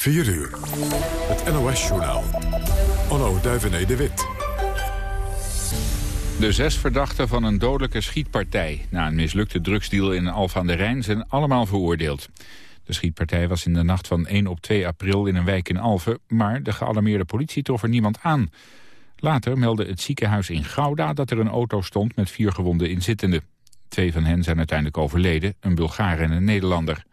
4 uur. Het NOS-journaal. Onno Duivené de Wit. De zes verdachten van een dodelijke schietpartij... na een mislukte drugsdeal in Alphen aan de Rijn zijn allemaal veroordeeld. De schietpartij was in de nacht van 1 op 2 april in een wijk in Alphen... maar de gealarmeerde politie trof er niemand aan. Later meldde het ziekenhuis in Gouda dat er een auto stond met vier gewonde inzittenden. Twee van hen zijn uiteindelijk overleden, een Bulgaar en een Nederlander.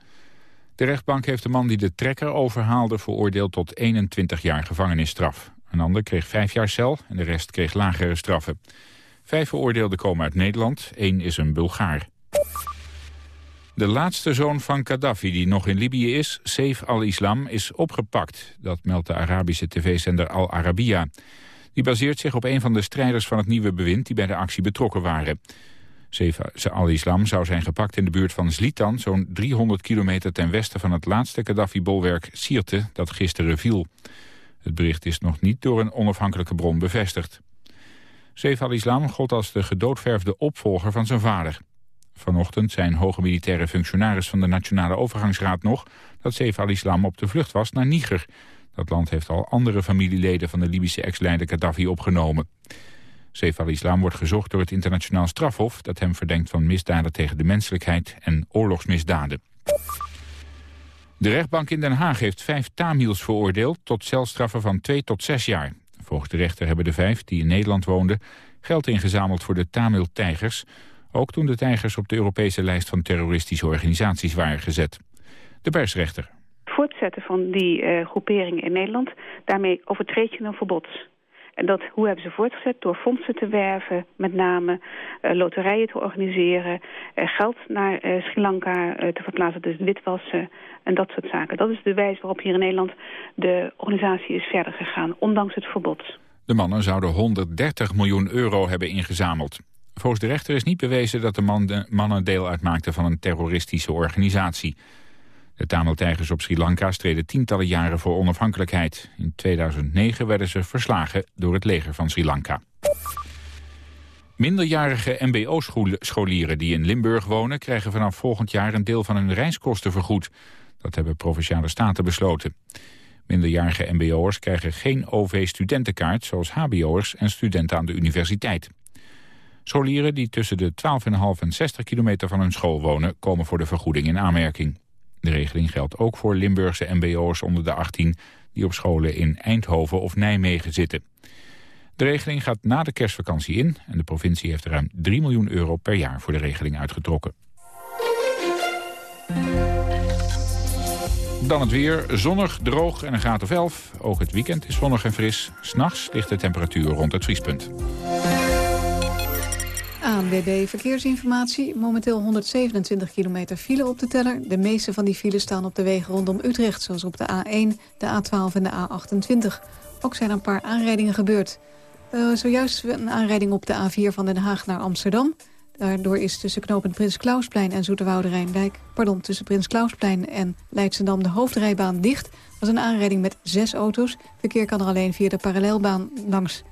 De rechtbank heeft de man die de trekker overhaalde veroordeeld tot 21 jaar gevangenisstraf. Een ander kreeg vijf jaar cel en de rest kreeg lagere straffen. Vijf veroordeelden komen uit Nederland, één is een Bulgaar. De laatste zoon van Gaddafi die nog in Libië is, Saif al-Islam, is opgepakt. Dat meldt de Arabische tv-zender Al Arabiya. Die baseert zich op een van de strijders van het nieuwe bewind die bij de actie betrokken waren. Saif al-Islam zou zijn gepakt in de buurt van Zlitan... zo'n 300 kilometer ten westen van het laatste Gaddafi-bolwerk Sirte... dat gisteren viel. Het bericht is nog niet door een onafhankelijke bron bevestigd. Saif al-Islam gold als de gedoodverfde opvolger van zijn vader. Vanochtend zijn hoge militaire functionaris van de Nationale Overgangsraad nog... dat Saif al-Islam op de vlucht was naar Niger. Dat land heeft al andere familieleden van de Libische ex-leider Gaddafi opgenomen. Saif al-Islam wordt gezocht door het internationaal strafhof... dat hem verdenkt van misdaden tegen de menselijkheid en oorlogsmisdaden. De rechtbank in Den Haag heeft vijf Tamils veroordeeld... tot celstraffen van twee tot zes jaar. Volgens de rechter hebben de vijf, die in Nederland woonden... geld ingezameld voor de Tamil-tijgers... ook toen de tijgers op de Europese lijst van terroristische organisaties waren gezet. De persrechter. Voortzetten van die uh, groeperingen in Nederland... daarmee overtreed je een verbod... En dat, hoe hebben ze voortgezet? Door fondsen te werven, met name uh, loterijen te organiseren... Uh, geld naar uh, Sri Lanka te verplaatsen, dus witwassen en dat soort zaken. Dat is de wijze waarop hier in Nederland de organisatie is verder gegaan, ondanks het verbod. De mannen zouden 130 miljoen euro hebben ingezameld. Volgens de rechter is niet bewezen dat de mannen deel uitmaakten van een terroristische organisatie... De Tamil-tijgers op Sri Lanka streden tientallen jaren voor onafhankelijkheid. In 2009 werden ze verslagen door het leger van Sri Lanka. Minderjarige mbo-scholieren die in Limburg wonen... krijgen vanaf volgend jaar een deel van hun reiskosten vergoed. Dat hebben Provinciale Staten besloten. Minderjarige mbo'ers krijgen geen OV-studentenkaart... zoals hbo'ers en studenten aan de universiteit. Scholieren die tussen de 12,5 en 60 kilometer van hun school wonen... komen voor de vergoeding in aanmerking. De regeling geldt ook voor Limburgse mbo'ers onder de 18... die op scholen in Eindhoven of Nijmegen zitten. De regeling gaat na de kerstvakantie in... en de provincie heeft ruim 3 miljoen euro per jaar voor de regeling uitgetrokken. Dan het weer. Zonnig, droog en een graad of 11. Ook het weekend is zonnig en fris. S'nachts ligt de temperatuur rond het vriespunt. ANWB Verkeersinformatie. Momenteel 127 kilometer file op de teller. De meeste van die files staan op de wegen rondom Utrecht... zoals op de A1, de A12 en de A28. Ook zijn er een paar aanrijdingen gebeurd. Uh, zojuist een aanrijding op de A4 van Den Haag naar Amsterdam. Daardoor is tussen knooppunt Prins Klausplein en Zoeterwoude Rijndijk... pardon, tussen Prins Klausplein en Leidschendam de hoofdrijbaan dicht. Dat was een aanrijding met zes auto's. Verkeer kan er alleen via de parallelbaan langs.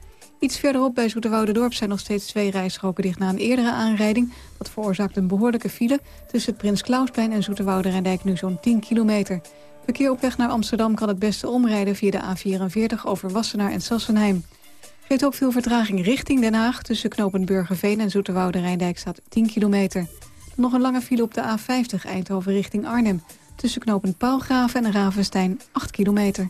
Iets verderop bij Dorp zijn nog steeds twee rijstroken dicht na een eerdere aanrijding. Dat veroorzaakt een behoorlijke file tussen het Prins Klausplein en Zoeterwoude Rijndijk nu zo'n 10 kilometer. Verkeer op weg naar Amsterdam kan het beste omrijden via de A44 over Wassenaar en Sassenheim. Geeft ook veel vertraging richting Den Haag. Tussen knooppunt Burgerveen en Zoeterwoude Rijndijk staat 10 kilometer. Nog een lange file op de A50 Eindhoven richting Arnhem. Tussen knooppunt Paalgraven en Ravenstein 8 kilometer.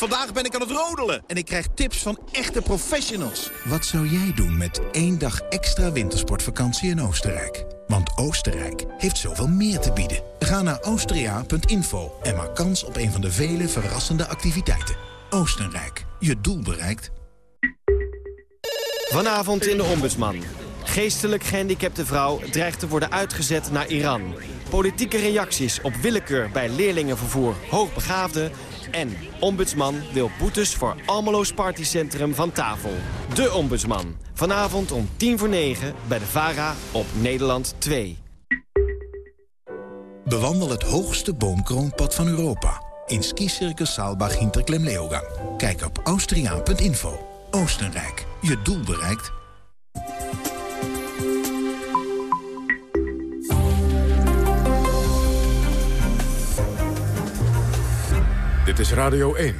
Vandaag ben ik aan het rodelen en ik krijg tips van echte professionals. Wat zou jij doen met één dag extra wintersportvakantie in Oostenrijk? Want Oostenrijk heeft zoveel meer te bieden. Ga naar austria.info en maak kans op een van de vele verrassende activiteiten. Oostenrijk, je doel bereikt. Vanavond in de Ombudsman. Geestelijk gehandicapte vrouw dreigt te worden uitgezet naar Iran. Politieke reacties op willekeur bij leerlingenvervoer hoogbegaafden... en ombudsman wil boetes voor Almeloos Partycentrum van tafel. De ombudsman. Vanavond om tien voor negen bij de VARA op Nederland 2. Bewandel het hoogste boomkroonpad van Europa. In skicircus Saalbach Hinterklem Leogang. Kijk op austriaan.info. Oostenrijk. Je doel bereikt. Dit is Radio 1.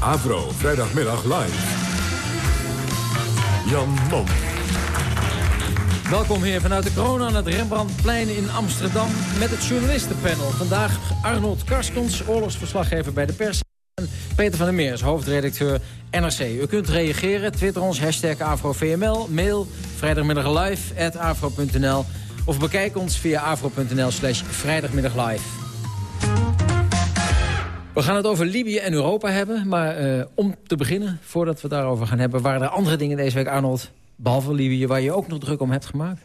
Avro, vrijdagmiddag live. Jan Mom. Welkom hier vanuit de corona aan het Rembrandtplein in Amsterdam... met het journalistenpanel. Vandaag Arnold Karskens, oorlogsverslaggever bij de pers... en Peter van der Meers, hoofdredacteur NRC. U kunt reageren, twitter ons, hashtag AfroVML, mail vrijdagmiddag live, of bekijk ons via afro.nl slash vrijdagmiddag live. We gaan het over Libië en Europa hebben. Maar eh, om te beginnen, voordat we het daarover gaan hebben... waren er andere dingen deze week, Arnold, behalve Libië... waar je ook nog druk om hebt gemaakt?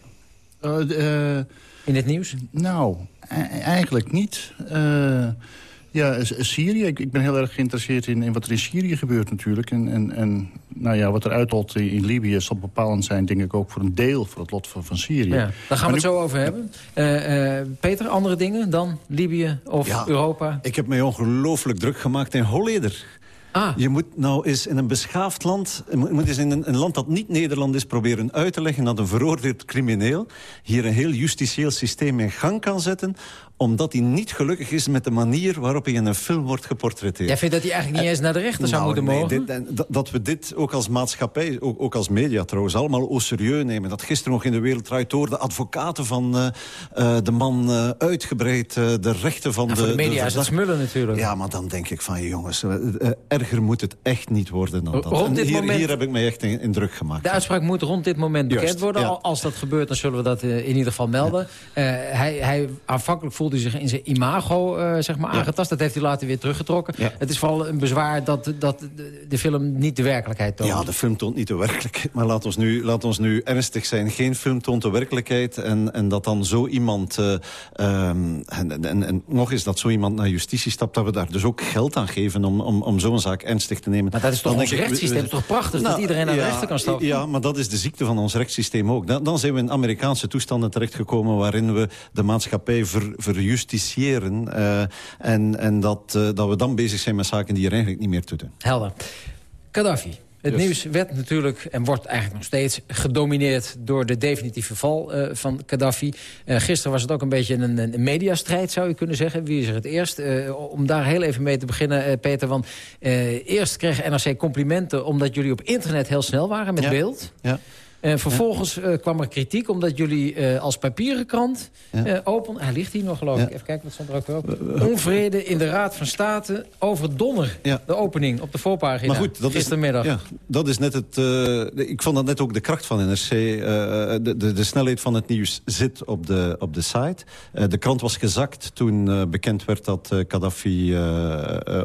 Uh, In het nieuws? Nou, e- eigenlijk niet. Ja, Syrië. Ik, ik, ben heel erg geïnteresseerd in, in, wat er in Syrië gebeurt natuurlijk. En, en, en nou ja, wat er uitrolt in, in Libië zal bepalend zijn... denk ik ook voor een deel voor het lot van, van Syrië. Ja, daar gaan we het zo over hebben. Uh, uh, Peter, andere dingen dan Libië of ja, Europa? Ik heb mij ongelooflijk druk gemaakt in Holleder. Ah. Je moet nou eens in een beschaafd land... je moet eens in een, een, land dat niet Nederland is... proberen uit te leggen dat een veroordeeld crimineel... hier een heel justitieel systeem in gang kan zetten omdat hij niet gelukkig is met de manier waarop hij in een film wordt geportretteerd. Jij vindt dat hij eigenlijk niet eens naar de rechter zou nou, moeten nee, mogen? Dit, dat, we dit ook als maatschappij, ook, ook, als media trouwens, allemaal au serieus nemen. Dat gisteren nog in de wereld draait door de advocaten van uh, uh, de man uh, uitgebreid de rechten van de... Voor de media de is smullen natuurlijk. Ja, maar dan denk ik van, jongens, erger moet het echt niet worden dan dat. Rond dit hier, moment, hier heb ik mij echt in, in druk gemaakt. De uitspraak moet rond dit moment Juist, bekend worden. ja. Als dat gebeurt, dan zullen we dat in ieder geval melden. hij, hij, aanvankelijk voelde zich in zijn imago uh, zeg maar, aangetast. Dat heeft hij later weer teruggetrokken. Het is vooral een bezwaar dat, dat de, de film niet de werkelijkheid toont. Ja, de film toont niet de werkelijkheid. Maar laat ons nu, laat ons nu ernstig zijn. Geen film toont de werkelijkheid. En, en dat dan zo iemand... Uh, um, en, en, en, nog eens dat zo iemand naar justitie stapt... dat we daar dus ook geld aan geven om, om, om zo'n zaak ernstig te nemen. Maar dat is toch dan ons rechtssysteem? Is toch prachtig nou, dat iedereen naar de rechter kan stappen? Ja, maar dat is de ziekte van ons rechtssysteem ook. Dan, dan zijn we in Amerikaanse toestanden terechtgekomen... waarin we de maatschappij ver, verjusticiëren... Uh, en, en dat, uh, dat we dan bezig zijn met zaken die er eigenlijk niet meer toe doen. Helder. Gaddafi. Het Yes. nieuws werd natuurlijk en wordt eigenlijk nog steeds gedomineerd door de definitieve val uh, van Gaddafi. Uh, gisteren was het ook een beetje een, een mediastrijd, zou je kunnen zeggen. Wie is er het eerst? Uh, om daar heel even mee te beginnen, Peter. Want eerst kreeg NRC complimenten omdat jullie op internet heel snel waren met ja. beeld. Ja. En vervolgens ja. kwam er kritiek omdat jullie uh, als papieren krant ja. open... Hij ligt hier nog, geloof ik. Even kijken, wat stond er ook weer op. Onvrede in de Raad van State over Donner. De opening op de voorpagina. Maar goed, dat gistermiddag. Is, ja, dat is net het... Ik vond dat net ook de kracht van NRC. De, de, de, snelheid van het nieuws zit op de, op de site. de krant was gezakt toen bekend werd dat Gaddafi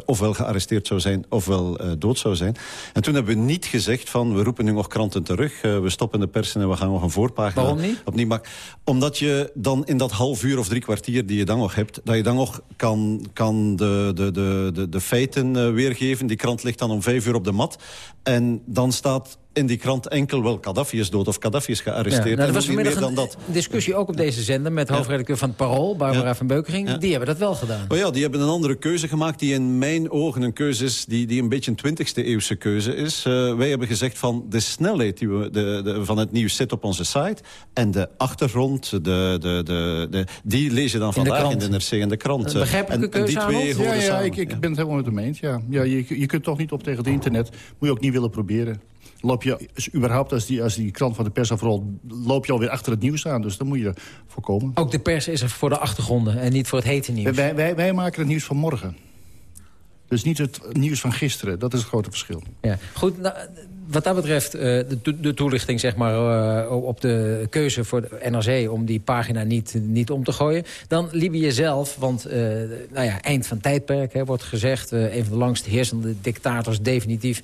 ofwel gearresteerd zou zijn... ofwel dood zou zijn. En toen hebben we niet gezegd van... we roepen nu nog kranten terug, we stoppen in de persen en we gaan nog een voorpagina Waarom niet? opnieuw maken. Omdat je dan in dat half uur of drie kwartier die je dan nog hebt... dat je dan nog kan, kan de, de, de, de, de feiten uh, weergeven. Die krant ligt dan om vijf uur op de mat. En dan staat in die krant enkel wel Gaddafi is dood of Gaddafi is gearresteerd. Ja, nou, er en was meer dan een dat. discussie ook op deze zender... met hoofdredacteur van het Parool, Barbara Ja. van Beukering. Ja. Die hebben dat wel gedaan. Oh ja, die hebben een andere keuze gemaakt die in mijn ogen een keuze is... die, die een beetje een 20e eeuwse keuze is. Uh, wij hebben gezegd van de snelheid die we de, de, van het nieuws zit op onze site... en de achtergrond, de, de, de, de, die lees je dan In de vandaag in de NRC en de krant. Een begrijpelijke en, en die keuze, twee Arnold? horen Ja, ja samen. ik, ik ben het helemaal met hem eens. Ja. Ja, je, je kunt toch niet op tegen het internet. Moet je ook niet willen proberen. Loop je überhaupt als die, als die krant van de pers afrolt... loop je alweer achter het nieuws aan. Dus dan moet je voorkomen. Ook de pers is er voor de achtergronden en niet voor het hete nieuws. Wij, wij, wij maken het nieuws van morgen. Dus niet het nieuws van gisteren. Dat is het grote verschil. Ja. Goed, nou, wat dat betreft, uh, de, de, toelichting zeg maar, uh, op de keuze voor de NRC... om die pagina niet, niet om te gooien. Dan Libië zelf, want uh, nou ja, eind van tijdperk hè, wordt gezegd... een van de langst heersende dictators definitief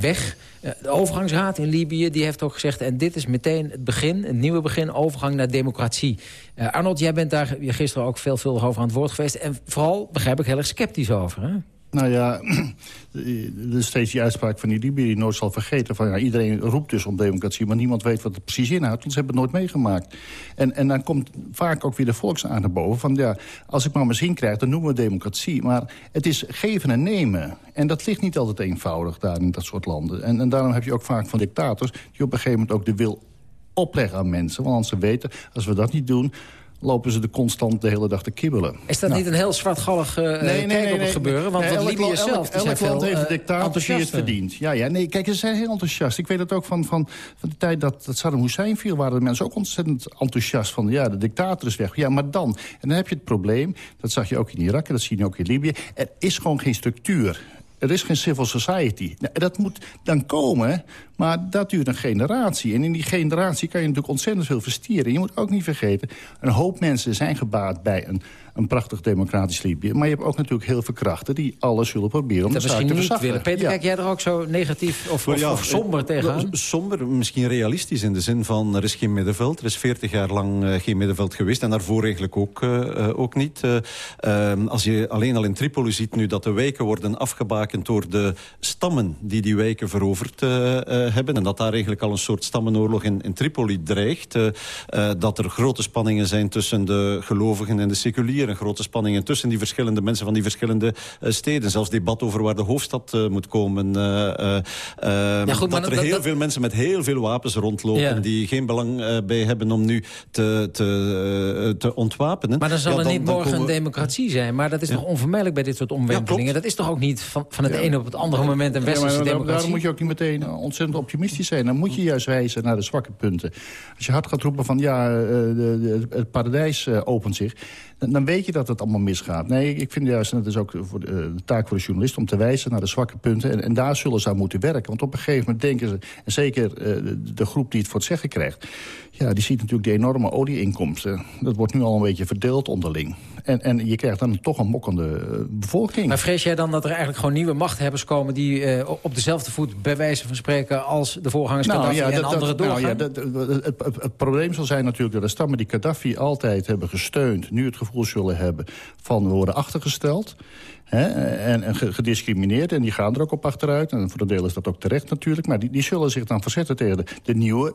weg. de overgangsraad in Libië die heeft ook gezegd... en dit is meteen het begin, een nieuwe begin, overgang naar democratie. Arnold, jij bent daar gisteren ook veelvuldig over aan het woord geweest... en vooral, begrijp ik, heel erg sceptisch over, hè? Nou ja, er is steeds die uitspraak van die Libië die nooit zal vergeten. Van, ja, iedereen roept dus om democratie, maar niemand weet wat het precies inhoudt. Want ze hebben het nooit meegemaakt. En, en dan komt vaak ook weer de volksaard naar boven. Van ja, als ik maar mijn zin krijg, dan noemen we democratie. Maar het is geven en nemen. En dat ligt niet altijd eenvoudig daar in dat soort landen. En, en daarom heb je ook vaak van dictators die op een gegeven moment ook de wil opleggen aan mensen. Want ze weten, als we dat niet doen lopen ze de constant de hele dag te kibbelen. Is dat nou. niet een heel zwartgallig uh, nee, nee, op het gebeuren? Want nee, Libië zelf elk, elk land heeft een dictator die het verdient. Ja, ja, nee, kijk, ze zijn heel enthousiast. Ik weet het ook van, van, van de tijd dat, dat Saddam Hussein viel... waren de mensen ook ontzettend enthousiast van... ja, de dictator is weg. Ja, maar dan? En dan heb je het probleem, dat zag je ook in Irak... en dat zie je ook in Libië. Er is gewoon geen structuur. Er is geen civil society. Nou, dat moet dan komen, maar dat duurt een generatie. En in die generatie kan je natuurlijk ontzettend veel verstieren. Je moet ook niet vergeten, een hoop mensen zijn gebaat bij een een prachtig democratisch Libië. Maar je hebt ook natuurlijk heel veel krachten die alles zullen proberen om dat de zaak te verzachten. Peter, kijk jij er ook zo negatief of, of, of somber eh, tegenaan? Somber, misschien realistisch in de zin van er is geen middenveld. Er is 40 jaar lang uh, geen middenveld geweest en daarvoor eigenlijk ook, uh, ook niet. Ehm, als je alleen al in Tripoli ziet nu dat de wijken worden afgebakend door de stammen die die wijken veroverd hebben. En dat daar eigenlijk al een soort stammenoorlog in, in Tripoli dreigt. dat er grote spanningen zijn tussen de gelovigen en de seculieren grote spanningen tussen die verschillende mensen van die verschillende uh, steden. Zelfs debat over waar de hoofdstad uh, moet komen. Uh, ja, goed, dat er heel veel mensen met heel veel wapens rondlopen... Ja. die geen belang bij hebben om nu te, te, te ontwapenen. Maar dan zal ja, er dan, niet morgen een democratie zijn. Maar dat is toch onvermijdelijk bij dit soort omwentelingen. dat is toch ook niet van, van het ene op het andere moment een westerse democratie? Daarom moet je ook niet meteen ontzettend optimistisch zijn. Dan moet je juist wijzen naar de zwakke punten. Als je hard gaat roepen van ja, de, het paradijs opent zich dan weet je dat het allemaal misgaat. Nee, ik vind juist, en dat is ook voor de, de, taak voor de journalist... om te wijzen naar de zwakke punten. En, en, daar zullen ze aan moeten werken. Want op een gegeven moment denken ze... en zeker de, groep die het voor het zeggen krijgt... ja, die ziet natuurlijk de enorme olieinkomsten. Dat wordt nu al een beetje verdeeld onderling. En, en je krijgt dan toch een mokkende bevolking. Maar vrees jij dan dat er eigenlijk gewoon nieuwe machthebbers komen... die uh, op dezelfde voet bij wijze van spreken... als de voorgangers nou, Gaddafi ja, en anderen doorgaan? Nou, ja, dat, het, het, het, probleem zal zijn natuurlijk dat de stammen die Gaddafi altijd hebben gesteund... nu het gevoel zullen hebben van we worden achtergesteld... Hè, en, en gediscrimineerd. En die gaan er ook op achteruit. En voor een deel is dat ook terecht natuurlijk. Maar die, die zullen zich dan verzetten tegen de, de nieuwe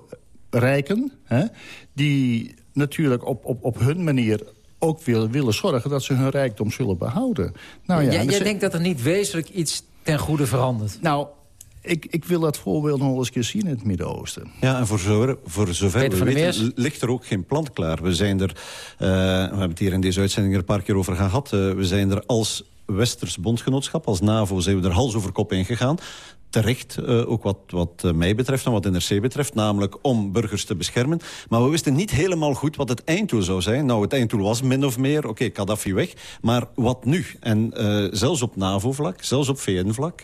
rijken... Hè, die natuurlijk op, op, op hun manier ook willen, willen zorgen dat ze hun rijkdom zullen behouden. Nou ja, jij, jij denkt dat er niet wezenlijk iets ten goede verandert? Nou, ik, ik, wil dat voorbeeld nog eens een keer zien in het Midden-Oosten. Ja, en voor zover, voor zover we weten, ligt er ook geen plan klaar. We zijn er, uh, we hebben het hier in deze uitzending er een paar keer over gehad... Uh, we zijn er als Westers bondgenootschap, als NAVO, zijn we er hals over kop in gegaan terecht, uh, ook wat, wat uh, mij betreft en wat NRC betreft. Namelijk om burgers te beschermen. Maar we wisten niet helemaal goed wat het einddoel zou zijn. Nou, het einddoel was min of meer, oké, okay, weg. Maar wat nu? En uh, zelfs op NAVO-vlak, zelfs op VN-vlak,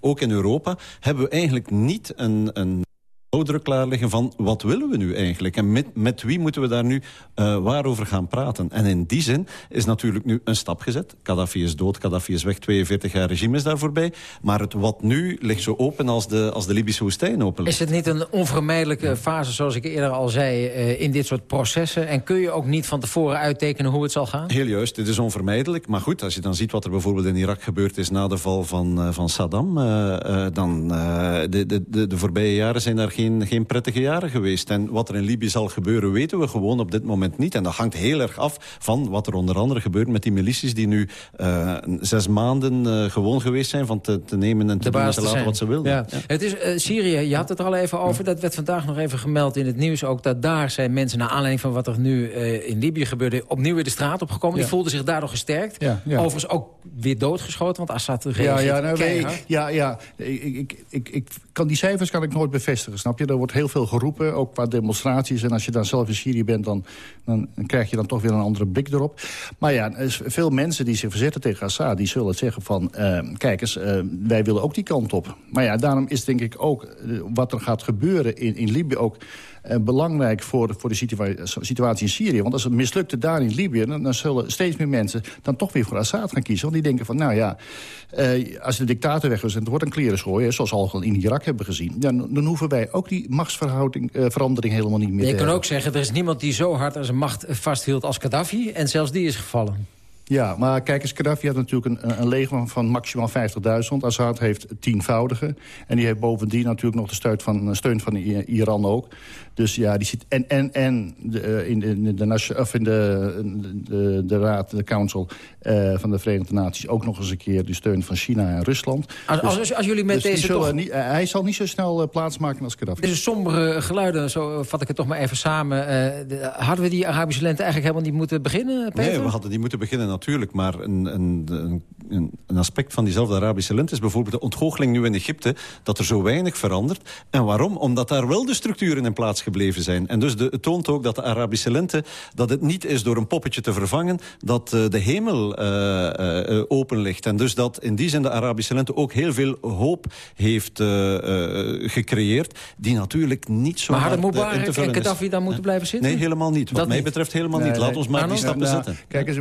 ook in Europa... hebben we eigenlijk niet een... een ouderen klaarleggen van wat willen we nu eigenlijk? En met, met wie moeten we daar nu uh, waarover gaan praten? En in die zin is natuurlijk nu een stap gezet. Gaddafi is dood, Gaddafi is weg, 42 jaar regime is daar voorbij. Maar het wat nu ligt zo open als de, als de Libische woestijn open ligt. Is het niet een onvermijdelijke fase, zoals ik eerder al zei, uh, in dit soort processen? En kun je ook niet van tevoren uittekenen hoe het zal gaan? Heel juist, dit is onvermijdelijk. Maar goed, als je dan ziet wat er bijvoorbeeld in Irak gebeurd is na de val van, uh, van Saddam... dan de, de, de, de voorbije jaren zijn daar geen, geen prettige jaren geweest. En wat er in Libië zal gebeuren, weten we gewoon op dit moment niet. En dat hangt heel erg af van wat er onder andere gebeurt met die milities... die nu uh, zes maanden uh, gewoon geweest zijn van te, te nemen en te, doen en te laten wat ze wilden. Ja. Ja. Het is uh, Syrië, je had het er al even over. Dat werd vandaag nog even gemeld in het nieuws ook... dat daar zijn mensen, naar aanleiding van wat er nu in Libië gebeurde... opnieuw weer de straat opgekomen. Ja. Die voelden zich daardoor gesterkt. Ja, ja. Overigens ook weer doodgeschoten, want Assad reageert ja, ja, nou, ja, ja, ik, ik, ik, ik, kan die cijfers kan ik nooit bevestigen, snap je? Er wordt heel veel geroepen, ook qua demonstraties. En als je dan zelf in Syrië bent, dan, dan krijg je dan toch weer een andere blik erop. Maar ja, veel mensen die zich verzetten tegen Assad... die zullen zeggen van, uh, kijk eens, uh, wij willen ook die kant op. Maar ja, daarom is denk ik ook wat er gaat gebeuren in, in Libië ook belangrijk voor, voor de situa situatie in Syrië. Want als het mislukte daar in Libië... Dan, dan, zullen steeds meer mensen dan toch weer voor Assad gaan kiezen. Want die denken van, nou ja, uh, als de dictator weg is... en er wordt een klerenschooien, zoals al in Irak hebben gezien... Dan, dan hoeven wij ook die machtsverhouding uh, verandering helemaal niet meer Je kan ook zeggen, er is niemand die zo hard aan zijn macht vasthield als Gaddafi... en zelfs die is gevallen. Ja, maar kijk eens, Gaddafi had natuurlijk een, een leger van maximaal 50.000. Assad heeft tienvoudige. En die heeft bovendien natuurlijk nog de steun van, steun van Iran ook. Dus ja, die zit... En, en, en de, eh, in, de, de, of in de, de, de raad, de council uh, van de Verenigde Naties... ook nog eens een keer de steun van China en Rusland. Als, dus, als, als jullie met dus deze toch... Niet, uh, hij zal niet zo snel uh, plaatsmaken als Gaddafi. Deze sombere geluiden, zo vat ik het toch maar even samen. De, hadden we die Arabische lente eigenlijk helemaal niet moeten beginnen, Peter? Nee, we hadden die moeten beginnen natuurlijk. Maar een, een, een, een aspect van diezelfde Arabische lente is bijvoorbeeld de ontgoocheling nu in Egypte... dat er zo weinig verandert. En waarom? Omdat daar wel de structuren in plaats gebleven zijn. En dus de, het toont ook dat de Arabische lente... dat het niet is door een poppetje te vervangen... dat uh, de hemel uh, uh, open ligt. En dus dat in die zin de Arabische lente ook heel veel hoop heeft gecreëerd... die natuurlijk niet zo maar hadden Mubarak en Gaddafi dan moeten blijven zitten? Nee, helemaal niet. Wat dat mij niet. betreft helemaal nee, niet. Laat nee. ons maar die stappen nou, zetten. Kijk eens,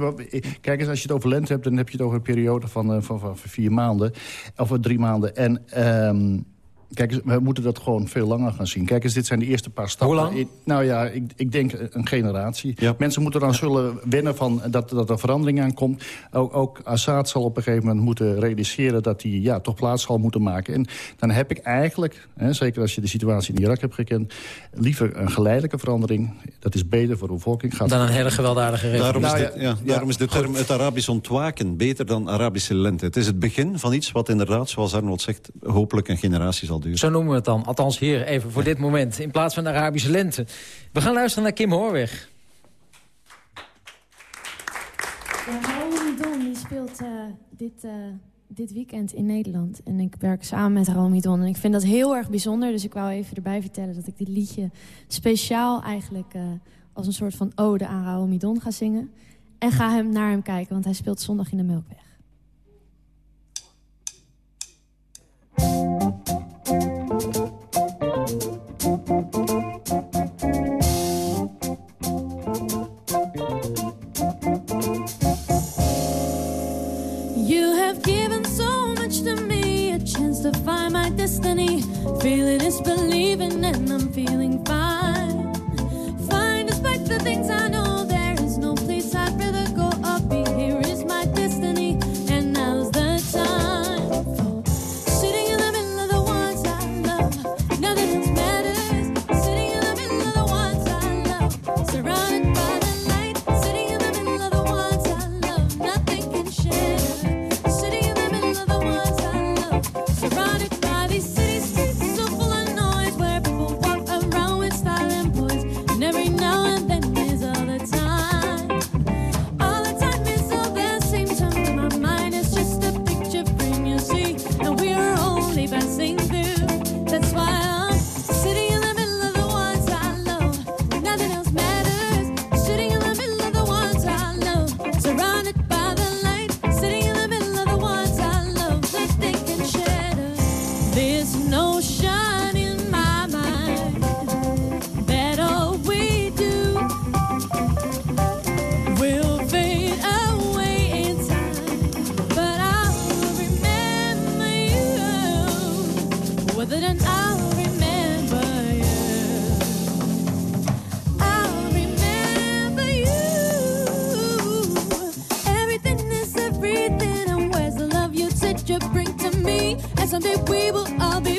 kijk eens, als je het over lente hebt... dan heb je het over een periode van, van, van vier maanden. Of drie maanden. En... Um, Kijk, we moeten dat gewoon veel langer gaan zien. Kijk eens, dit zijn de eerste paar stappen. Hoe lang? nou ja, ik, ik denk een generatie. Ja. Mensen moeten dan zullen wennen van dat, dat er verandering aankomt. Ook, ook Assad zal op een gegeven moment moeten realiseren... dat hij ja, toch plaats zal moeten maken. En dan heb ik eigenlijk, hè, zeker als je de situatie in Irak hebt gekend... liever een geleidelijke verandering. Dat is beter voor de bevolking. Gaat dan een hele gewelddadige. Daarom, is, nou, ja, ja, daarom is de term het Arabisch ontwaken beter dan Arabische lente. Het is het begin van iets wat inderdaad, zoals Arnold zegt... hopelijk een generatie zal zo noemen we het dan. Althans hier even voor dit moment. In plaats van de Arabische lente. We gaan luisteren naar Kim Hoorweg. Ja, Raoul Don die speelt uh, dit, uh, dit weekend in Nederland. En ik werk samen met Raoul Don. En ik vind dat heel erg bijzonder. Dus ik wou even erbij vertellen dat ik dit liedje speciaal eigenlijk... Uh, als een soort van ode aan Raoul Midon ga zingen. En ga hem naar hem kijken, want hij speelt zondag in de Melkweg. Destiny. Feeling is believing, and I'm feeling fine. Fine despite the things I know. Someday we will all be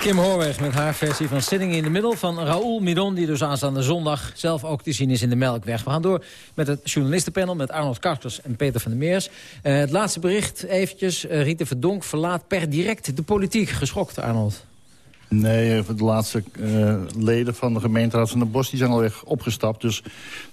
Kim Hoorweg met haar versie van Sitting in the Middle van Raoul Midon... die dus aanstaande zondag zelf ook te zien is in de Melkweg. We gaan door met het journalistenpanel met Arnold Karskers en Peter van der Meers. Eh, het laatste bericht eventjes. Uh, Verdonk verlaat per direct de politiek. Geschokt, Arnold. Nee, de laatste uh, leden van de gemeenteraad van de Bos die zijn al weg opgestapt. Dus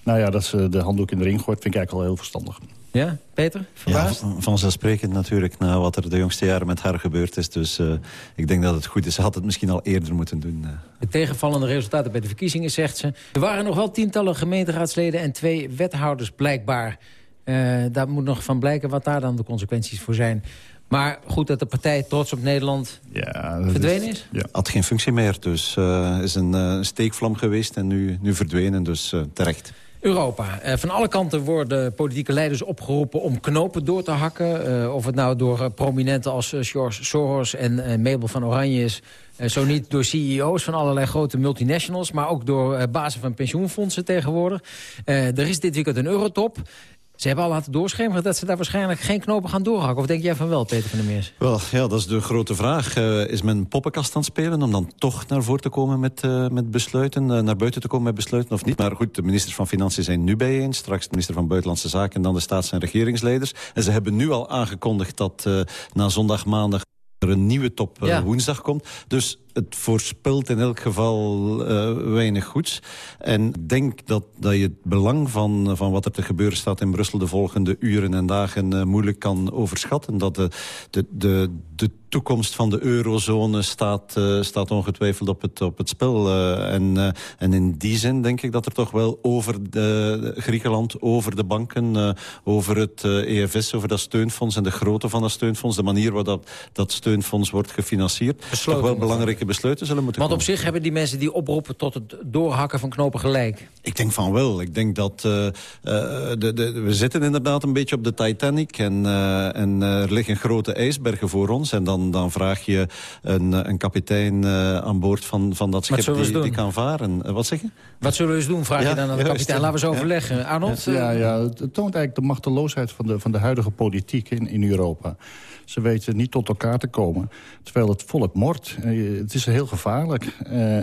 nou ja, dat ze de handdoek in de ring gooit vind ik eigenlijk al heel verstandig. Ja, Peter? Verbaasd? Ja, vanzelfsprekend natuurlijk na wat er de jongste jaren met haar gebeurd is. Dus uh, ik denk dat het goed is. Ze had het misschien al eerder moeten doen. Uh. De tegenvallende resultaten bij de verkiezingen, zegt ze. Er waren nog wel tientallen gemeenteraadsleden en twee wethouders blijkbaar. Uh, daar moet nog van blijken wat daar dan de consequenties voor zijn. Maar goed dat de partij trots op Nederland ja, verdwenen is? Ja. Had geen functie meer, dus uh, is een uh, steekvlam geweest en nu, nu verdwenen, dus uh, terecht. Europa. Uh, van alle kanten worden politieke leiders opgeroepen om knopen door te hakken. Uh, of het nou door uh, prominenten als George Soros en Mabel van Oranje is. zo niet door CEO's van allerlei grote multinationals... maar ook door bazen van pensioenfondsen tegenwoordig. er is dit weekend een eurotop. Ze hebben al laten doorschemeren dat ze daar waarschijnlijk geen knopen gaan doorhakken. Of denk jij van wel, Peter van der Meers? Wel, ja, dat is de grote vraag. Uh, is men poppenkast aan het spelen om dan toch naar voren te komen met, uh, met besluiten? Uh, naar buiten te komen met besluiten of niet? Maar goed, de ministers van Financiën zijn nu bijeen. Straks de minister van Buitenlandse Zaken en dan de staats- en regeringsleiders. En ze hebben nu al aangekondigd dat na zondag, maandag er een nieuwe top ja. woensdag komt. Dus het voorspelt in elk geval uh, weinig goeds. En ik denk dat, dat je het belang van, van wat er te gebeuren staat in Brussel... de volgende uren en dagen uh, moeilijk kan overschatten. Dat de, de, de, de toekomst van de eurozone staat, uh, staat ongetwijfeld op het, op het spel. en, en in die zin denk ik dat er toch wel over de, Griekenland, over de banken... over het EFS, over dat steunfonds en de grootte van dat steunfonds... de manier waarop dat, dat steunfonds wordt gefinancierd... Besloten toch wel belangrijke besluiten zullen moeten Want op zich hebben die mensen die oproepen tot het doorhakken van knopen gelijk. Ik denk van wel. Ik denk dat uh, uh, de, de, we zitten inderdaad een beetje op de Titanic. En, uh, en er liggen grote ijsbergen voor ons. En dan, dan vraag je een, een kapitein aan boord van, van dat schip die, die, kan varen. wat zeg je? Wat zullen we eens doen, vraag ja, je dan aan de kapitein. Laten we eens overleggen. Arnold? Ja, ja, het toont eigenlijk de machteloosheid van de, van de huidige politiek in, in Europa. Ze weten niet tot elkaar te komen. Terwijl het volk mort. Uh, het is heel gevaarlijk. Uh,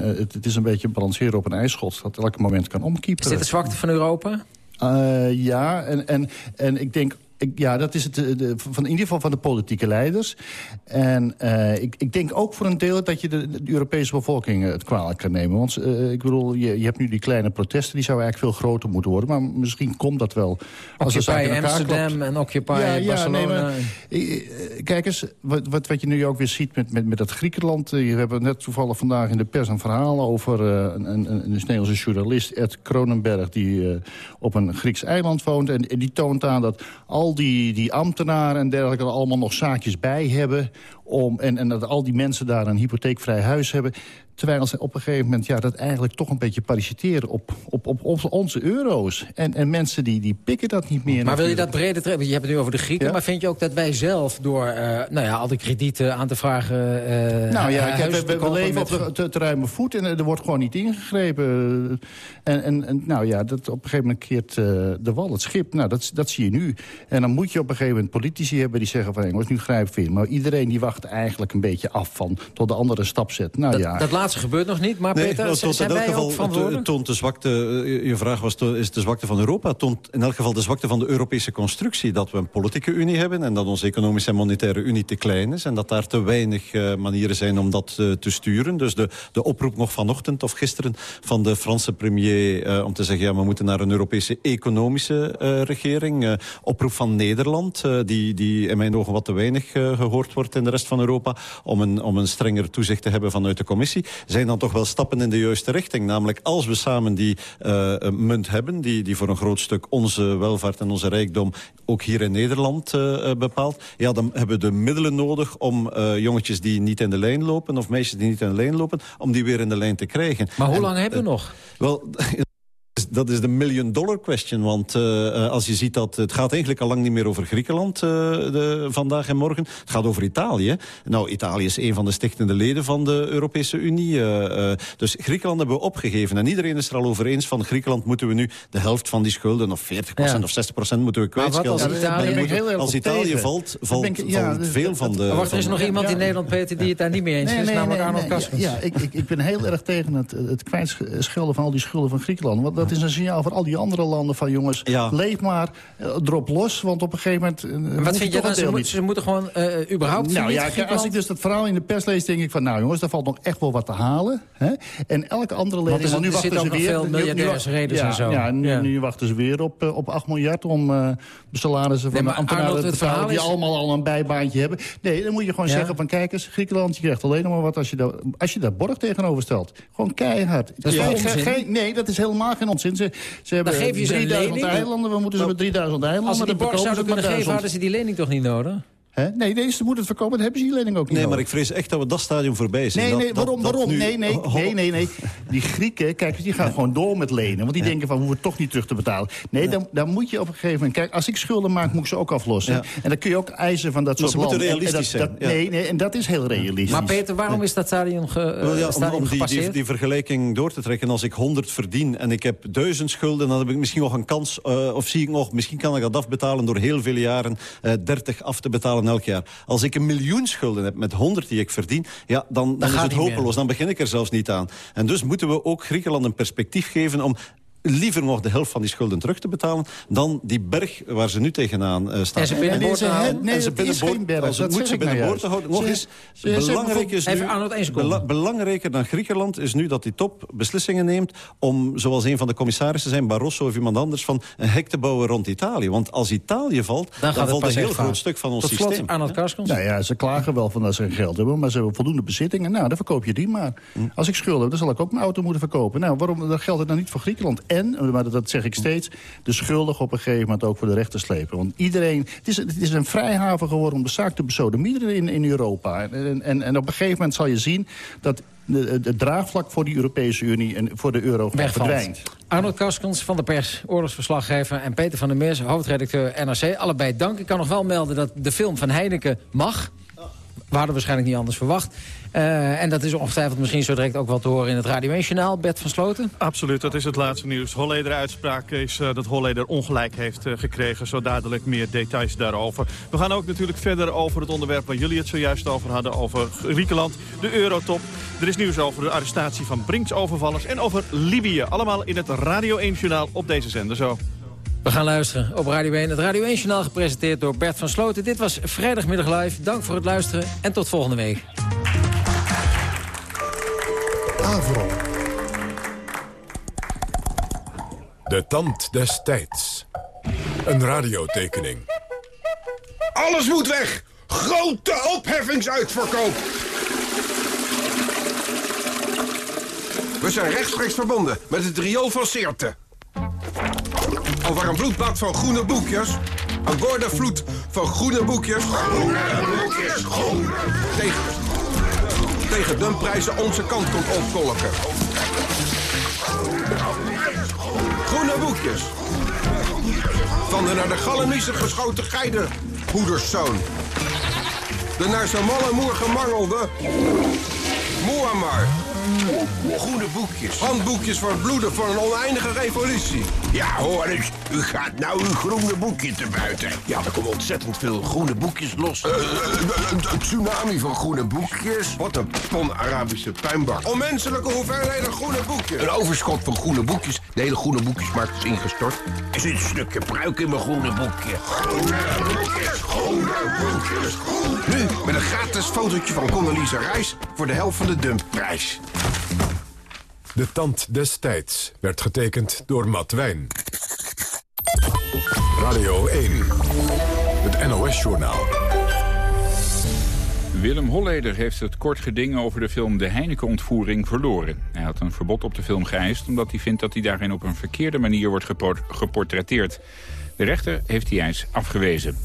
het, het, is een beetje balanceren op een ijsschot... dat elke moment kan omkiepen. Is dit de zwakte van Europa? Uh, ja, en, en, en ik denk ja, dat is het de, de, van, in ieder geval van de politieke leiders. En uh, ik, ik denk ook voor een deel dat je de, de Europese bevolking het kwalijk kan nemen. Want uh, ik bedoel, je, je hebt nu die kleine protesten... die zouden eigenlijk veel groter moeten worden. Maar misschien komt dat wel. Als Occupy Amsterdam klopt. en Occupy ja, Barcelona. Ja, nee, maar, kijk eens, wat, wat, wat je nu ook weer ziet met, met, met dat Griekenland. We hebben net toevallig vandaag in de pers een verhaal over... Uh, een, een, een Nederlandse journalist, Ed Kronenberg... die op een Grieks eiland woont. En, en die toont aan dat al die, die ambtenaren en dergelijke... er allemaal nog zaakjes bij hebben... Om, en, en dat al die mensen daar een hypotheekvrij huis hebben... Terwijl ze op een gegeven moment ja, dat eigenlijk toch een beetje parasiteren op, op, op, onze euro's. En, en mensen die, die pikken dat niet meer. Maar wil je dat breder trekken? Je hebt het nu over de Grieken. Maar vind je ook dat wij zelf door uh, nou ja, al die kredieten aan te vragen... Uh, nou ja, ik we, we leven op de te, te, ruime voet en er wordt gewoon niet ingegrepen. En, en, en nou ja, dat op een gegeven moment keert uh, de wal het schip. Nou, dat, dat zie je nu. En dan moet je op een gegeven moment politici hebben die zeggen van... jongens, nu grijpen we in. Maar iedereen die wacht eigenlijk een beetje af van tot de andere stap zet. Nou dat, ja. Dat laatste gebeurt nog niet, maar nee, Peter, nou, zijn wij geval, ook verantwoordelijk? Toont de zwakte, eh, je vraag was, is de zwakte van Europa. toont in elk geval de zwakte van de Europese constructie. Dat we een politieke unie hebben en dat onze economische en monetaire unie te klein is. En dat daar te weinig uh, manieren zijn om dat uh, te sturen. Dus de, de oproep nog vanochtend of gisteren van de Franse premier... Uh, om te zeggen, ja, we moeten naar een Europese economische regering. oproep van Nederland, die, die in mijn ogen wat te weinig gehoord wordt in de rest van Europa... om een, om een strenger toezicht te hebben vanuit de commissie zijn dan toch wel stappen in de juiste richting. Namelijk als we samen die uh, munt hebben... Die, die voor een groot stuk onze welvaart en onze rijkdom... ook hier in Nederland uh, bepaalt... ja, dan hebben we de middelen nodig om uh, jongetjes die niet in de lijn lopen... of meisjes die niet in de lijn lopen... om die weer in de lijn te krijgen. Maar hoe lang hebben we nog? Wel, dat is de million dollar question. Want uh, als je ziet dat het gaat eigenlijk al lang niet meer over Griekenland uh, de, vandaag en morgen. Het gaat over Italië. Nou, Italië is een van de stichtende leden van de Europese Unie. Uh, dus Griekenland hebben we opgegeven. En iedereen is er al over eens van Griekenland moeten we nu de helft van die schulden, of 40% ja. of 60% moeten we kwijtschelden. Als Italië, als Italië valt, valt, ik, ja, valt veel van de... Wacht, er is nog iemand in Nederland, Peter, die het daar niet mee eens is, namelijk Arnold Kaskens. Ja, ik, ik, ik ben heel erg tegen het, het kwijtschelden van al die schulden van Griekenland. Want dat is een signaal voor al die andere landen van jongens, ja. leef maar, uh, drop los. Want op een gegeven moment... Uh, Wat vind je dan? Ze, moet, ze, moeten gewoon uh, überhaupt... Nou ja, kijk, als ik dus dat verhaal in de pers lees, denk ik van... nou jongens, daar valt nog echt wel wat te halen. Hè? En elke andere lening... Want, nu wachten ze weer... veel miljardairsredens ja, en zo. Ja, nu, ja. nu, wachten ze weer op, op 8 miljard om de salarissen van nee, de ambtenaren te betalen... die is... allemaal al een bijbaantje hebben. Nee, dan moet je gewoon zeggen van... kijk eens, Griekenland, je krijgt alleen nog maar wat als je, daar, als je daar borg tegenover stelt. Gewoon keihard. Dat is geen, nee, dat is helemaal geen onzin. Ze, ze hebben geef je ze 3000 eilanden, we moeten ze met 3000 eilanden... Als ze die borg zouden kunnen geven, hadden ze die lening toch niet nodig? He? Nee, nee, ze moeten het voorkomen. Dat hebben ze die lening ook niet Nee, maar ik vrees echt dat we dat stadium voorbij zijn. Nee, nee, dat, waarom? Dat, waarom? nu... Nee, nee, nee, nee, nee. Die Grieken, kijk, die gaan gewoon door met lenen. Want die ja. denken van, we hoeven toch niet terug te betalen. Nee, ja. dan, dan moet je op een gegeven moment... Kijk, als ik schulden maak, moet ik ze ook aflossen. Ja. En dan kun je ook eisen van dat maar soort landen. ze moeten realistisch en, en dat, zijn. Dat, nee, nee, en dat is heel realistisch. Maar Peter, waarom is dat stadium, ge, well, ja, stadium om, om die, die, die, vergelijking door te trekken. Als ik 100 verdien en ik heb 1000 schulden... dan heb ik misschien nog een kans, uh, of zie ik nog... misschien kan ik dat afbetalen door heel veel jaren... Uh, 30 af te betalen elk jaar. Als ik een miljoen schulden heb met 100 die ik verdien... ja, dan, dan, dan is het hopeloos. Dan begin ik er zelfs niet aan. En dus moeten we ook Griekenland een perspectief geven... om liever nog de helft van die schulden terug te betalen... dan die berg waar ze nu tegenaan uh, staan. En ze binnenboord te houden. Nee, en ze binnenboord, berg, ze moet ze binnenboord te houden. Nog eens, belangrijk is nu, bela belangrijker dan Griekenland is nu dat die top beslissingen neemt... om, zoals een van de commissarissen zijn, Barroso of iemand anders... van een hek te bouwen rond Italië. Want als Italië valt, dan, dan valt een heel groot stuk van ons Tot systeem. Slot, Arnold Karskens. Nou ja, ze klagen wel van dat ze geen geld hebben... maar ze hebben voldoende bezittingen. Nou, dan verkoop je die maar. Hm. Als ik schulden heb, dan zal ik ook mijn auto moeten verkopen. Nou, waarom dan geldt het dan niet voor Griekenland? En, maar dat zeg ik steeds, de schuldig op een gegeven moment ook voor de rechter slepen. Want iedereen, het is, het is een vrijhaven geworden om de zaak te besodemieteren in, in Europa. En, en, en op een gegeven moment zal je zien dat het draagvlak voor die Europese Unie en voor de euro verdwijnt. Arnold Kaskens van de pers, oorlogsverslaggever... en Peter van der Meers, hoofdredacteur NRC. Allebei dank. Ik kan nog wel melden dat de film van Heineken mag. We hadden waarschijnlijk niet anders verwacht. Uh, en dat is ongetwijfeld misschien zo direct ook wel te horen in het Radio 1-journaal. Bert van Sloten? Absoluut, dat is het laatste nieuws. Holleder-uitspraak is uh, dat Holleder ongelijk heeft uh, gekregen. Zo dadelijk meer details daarover. We gaan ook natuurlijk verder over het onderwerp waar jullie het zojuist over hadden. Over Griekenland, de eurotop. Er is nieuws over de arrestatie van Brinks overvallers en over Libië. Allemaal in het Radio 1-journaal op deze zender zo. We gaan luisteren op Radio 1. Het Radio 1-journaal gepresenteerd door Bert van Sloten. Dit was Vrijdagmiddag Live. Dank voor het luisteren en tot volgende week. Avro. De tand des tijds. Een radiotekening. Alles moet weg! Grote opheffingsuitverkoop! We zijn rechtstreeks verbonden met het riool van Seerte. Over een bloedbad van groene boekjes. Een gordevloed van groene boekjes. Groene boekjes, groene. Tegen, tegen dumprijzen onze kant komt opkolken. Groene boekjes. Van de naar de galleniezen geschoten geide hoederszoon. De naar zijn malle moer gemangelde Muammar. Groene boekjes. Handboekjes voor het bloeden van een oneindige revolutie. Ja, hoor eens. U gaat nou uw groene boekje te buiten. Ja, er komen ontzettend veel groene boekjes los. Uh, een tsunami van groene boekjes. Wat een ton Arabische puinbak. Onmenselijke hoeveelheden groene boekjes. Een overschot van groene boekjes. De hele groene boekjesmarkt is ingestort. Er zit een stukje pruik in mijn groene boekje. Groene boekjes, groene boekjes, groene. Nu met een gratis fotootje van Condoleezza Reis voor de helft van de dumpprijs. De tand des tijds werd getekend door Matt Wijn. Radio 1. Het NOS-journaal. Willem Holleder heeft het kort geding over de film De Heineken-ontvoering verloren. Hij had een verbod op de film geëist omdat hij vindt dat hij daarin op een verkeerde manier wordt geportretteerd. De rechter heeft die eis afgewezen.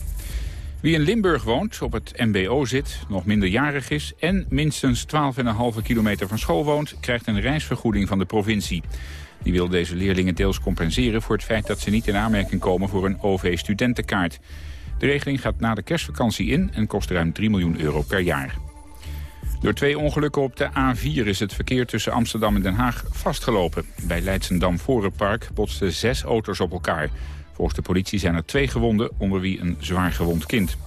Wie in Limburg woont, op het mbo zit, nog minderjarig is... en minstens 12,5 kilometer van school woont... krijgt een reisvergoeding van de provincie. Die wil deze leerlingen deels compenseren voor het feit dat ze niet in aanmerking komen voor een OV-studentenkaart. De regeling gaat na de kerstvakantie in en kost ruim 3 miljoen euro per jaar. Door twee ongelukken op de A4 is het verkeer tussen Amsterdam en Den Haag vastgelopen. Bij Leidsendam Vorenpark botsten zes auto's op elkaar. Volgens de politie zijn er twee gewonden, onder wie een zwaar gewond kind.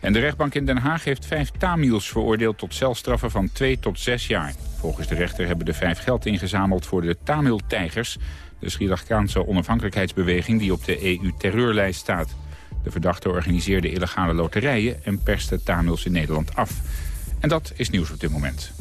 En de rechtbank in Den Haag heeft vijf Tamils veroordeeld tot celstraffen van 2 tot 6 jaar. Volgens de rechter hebben de vijf geld ingezameld voor de Tamil-tijgers... de Sri Lankaanse onafhankelijkheidsbeweging die op de EU-terreurlijst staat. De verdachte organiseerde illegale loterijen en perste Tamils in Nederland af. En dat is nieuws op dit moment.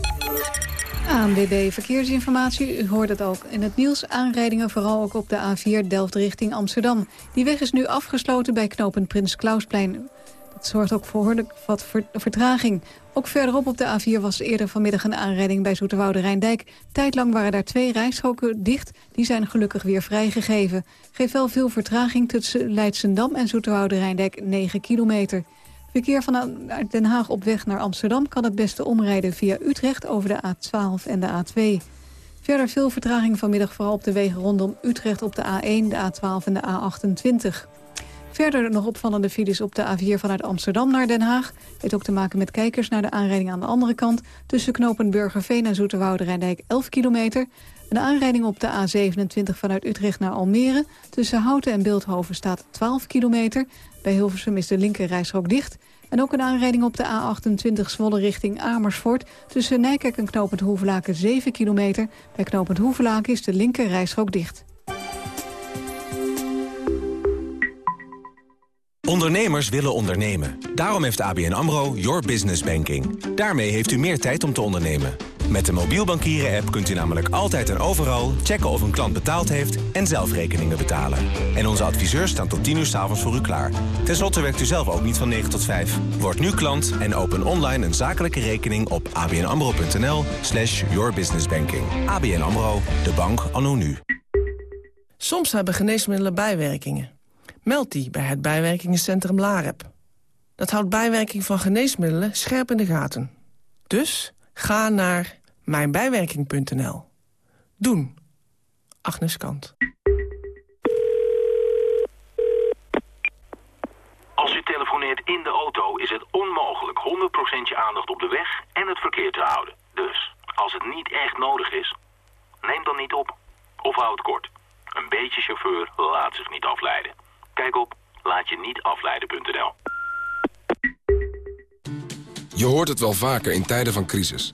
ANWB Verkeersinformatie, u hoort het ook in het nieuws. Aanrijdingen vooral ook op de A4 Delft richting Amsterdam. Die weg is nu afgesloten bij knooppunt Prins Klausplein. Dat zorgt ook voor wat vertraging. Ook verderop op de A4 was eerder vanmiddag een aanrijding bij Zoeterwoude Rijndijk. Tijdlang waren daar twee rijstroken dicht. Die zijn gelukkig weer vrijgegeven. Geeft wel veel vertraging tussen Leidsendam en Zoeterwoude Rijndijk 9 kilometer. Verkeer vanuit Den Haag op weg naar Amsterdam kan het beste omrijden via Utrecht over de A12 en de A2. Verder veel vertraging vanmiddag vooral op de wegen rondom Utrecht op de A1, de A12 en de A28. Verder nog opvallende files op de A4 vanuit Amsterdam naar Den Haag. Heeft ook te maken met kijkers naar de aanrijding aan de andere kant. Tussen knopen Burgerveen en Zoeterwoude Rijndijk 11 kilometer. Een aanrijding op de A27 vanuit Utrecht naar Almere. Tussen Houten en Beeldhoven staat 12 kilometer. Bij Hilversum is de linker dicht. En ook een aanrijding op de A28 Zwolle richting Amersfoort. Tussen Nijkerk en Knopend Hoevelaken 7 kilometer. Bij Knopend Hoevelaken is de linker dicht. Ondernemers willen ondernemen. Daarom heeft ABN AMRO Your Business Banking. Daarmee heeft u meer tijd om te ondernemen. Met de mobiel bankieren-app kunt u namelijk altijd en overal checken of een klant betaald heeft en zelf rekeningen betalen. En onze adviseurs staan tot 10 uur s avonds voor u klaar. Ten slotte werkt u zelf ook niet van 9 tot 5. Word nu klant en open online een zakelijke rekening op abnamro.nl slash yourbusinessbanking. ABN AMRO, de bank anno nu. Soms hebben geneesmiddelen bijwerkingen. Meld die bij het bijwerkingencentrum LAREP. Dat houdt bijwerking van geneesmiddelen scherp in de gaten. Dus ga naar mijnbijwerking.nl. Doen. Agnes Kant. Als u telefoneert in de auto is het onmogelijk 100% je aandacht op de weg en het verkeer te houden. Dus, als het niet echt nodig is, neem dan niet op. Of houd kort. Een beetje chauffeur laat zich niet afleiden. Kijk op laatje-niet-afleiden.nl. Je hoort het wel vaker in tijden van crisis.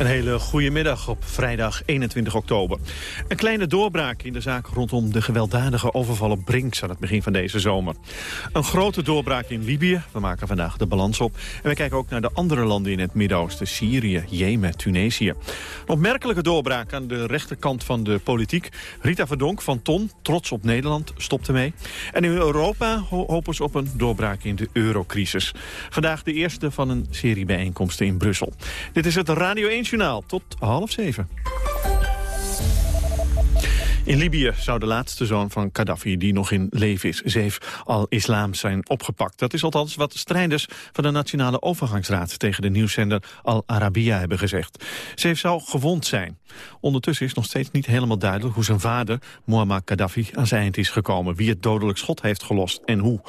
Een hele goede middag op vrijdag 21 oktober. Een kleine doorbraak in de zaak rondom de gewelddadige overval op Brinks aan het begin van deze zomer. Een grote doorbraak in Libië. We maken vandaag de balans op. En we kijken ook naar de andere landen in het Midden-Oosten. Syrië, Jemen, Tunesië. Een opmerkelijke doorbraak aan de rechterkant van de politiek. Rita Verdonk van Ton, trots op Nederland, stopt ermee. En in Europa hopen ze op een doorbraak in de eurocrisis. Vandaag de eerste van een serie bijeenkomsten in Brussel. Dit is het Radio 1 Journaal tot half zeven. In Libië zou de laatste zoon van Gaddafi, die nog in leven is, Zeef al-Islam, zijn opgepakt. Dat is althans wat strijders van de Nationale Overgangsraad tegen de nieuwszender Al Arabiya hebben gezegd. Zeef zou gewond zijn. Ondertussen is nog steeds niet helemaal duidelijk hoe zijn vader, Muammar Gaddafi, aan zijn eind is gekomen. Wie het dodelijk schot heeft gelost en hoe.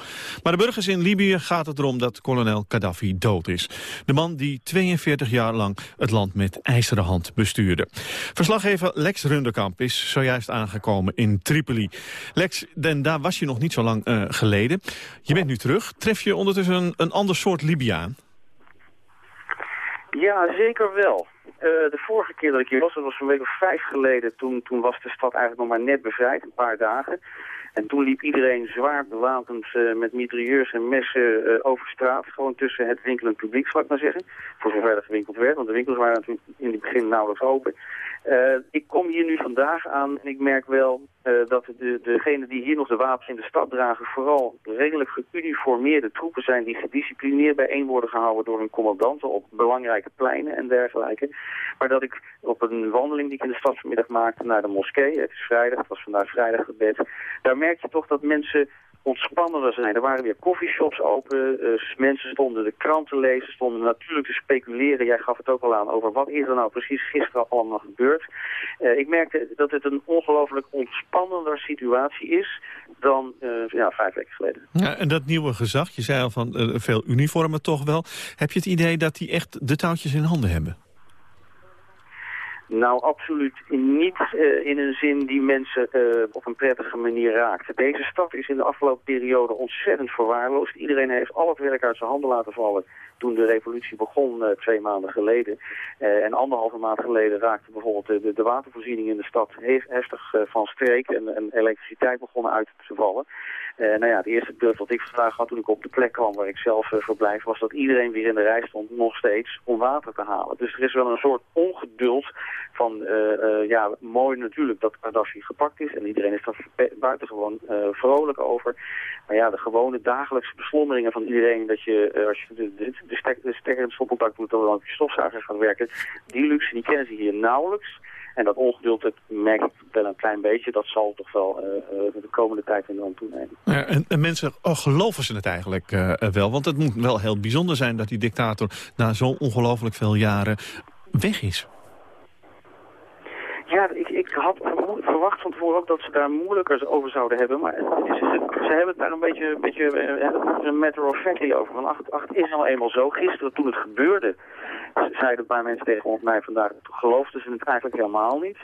Maar de burgers in Libië gaat het erom dat kolonel Gaddafi dood is. De man die 42 jaar lang het land met ijzeren hand bestuurde. Verslaggever Lex Runderkamp is zojuist aangekomen aangekomen in Tripoli. Lex, en daar was je nog niet zo lang uh, geleden. Je bent nu terug. Tref je ondertussen een, ander soort Libiaan? Ja, zeker wel. Uh, de vorige keer dat ik hier was, dat was een week of vijf geleden. Toen, toen was de stad eigenlijk nog maar net bevrijd, een paar dagen. En toen liep iedereen zwaar bewapend uh, met mitrailleurs en messen over straat. Gewoon tussen het winkelend publiek, zal ik maar zeggen. Voor zover er gewinkeld werd, want de winkels waren natuurlijk in het begin nauwelijks open. Uh, ik kom hier nu vandaag aan en ik merk wel uh, dat de, degenen die hier nog de wapens in de stad dragen... vooral redelijk geuniformeerde troepen zijn die gedisciplineerd bijeen worden gehouden door hun commandanten op belangrijke pleinen en dergelijke. Maar dat ik op een wandeling die ik in de stad vanmiddag maakte naar de moskee, het is vrijdag, het was vandaag vrijdaggebed, daar merk je toch dat mensen ontspannender zijn. Er waren weer coffeeshops open, uh, mensen stonden de kranten lezen, stonden natuurlijk te speculeren. Jij gaf het ook al aan over wat is er nou precies gisteren allemaal gebeurd. Uh, ik merkte dat het een ongelooflijk ontspannender situatie is dan uh, ja, vijf weken geleden. Ja, en dat nieuwe gezag, je zei al van veel uniformen toch wel. Heb je het idee dat die echt de touwtjes in handen hebben? Nou, absoluut niet uh, in een zin die mensen uh, op een prettige manier raakt. Deze stad is in de afgelopen periode ontzettend verwaarloosd. Iedereen heeft al het werk uit zijn handen laten vallen toen de revolutie begon uh, twee maanden geleden. en anderhalve maand geleden raakte bijvoorbeeld de, de watervoorziening in de stad heftig van streek en, en elektriciteit begonnen uit te vallen. Uh, nou ja, het eerste beeld wat ik vandaag had toen ik op de plek kwam waar ik zelf uh, verblijf, was dat iedereen weer in de rij stond nog steeds om water te halen. Dus er is wel een soort ongeduld van, uh, ja, mooi natuurlijk dat Gaddafi gepakt is en iedereen is daar buitengewoon vrolijk over. Maar ja, de gewone dagelijkse beslommeringen van iedereen dat je, als je de, de, de, stek, de stekker in het stopcontact moet, dan op je stofzuiger gaat werken, die luxe die kennen ze hier nauwelijks. En dat ongeduld, dat merk ik wel een klein beetje. Dat zal toch wel uh, de komende tijd enorm toenemen. Ja, en, en, mensen, oh, geloven ze het eigenlijk uh, wel? Want het moet wel heel bijzonder zijn dat die dictator na zo ongelooflijk veel jaren weg is. Ja, ik, ik had verwacht van tevoren ook dat ze daar moeilijker over zouden hebben. Maar is, ze hebben het daar een beetje, een, beetje een matter of factly over. Van ach, ach, het is nou eenmaal zo. Gisteren toen het gebeurde, zeiden een paar mensen tegen mij vandaag, geloofden ze het eigenlijk helemaal niet.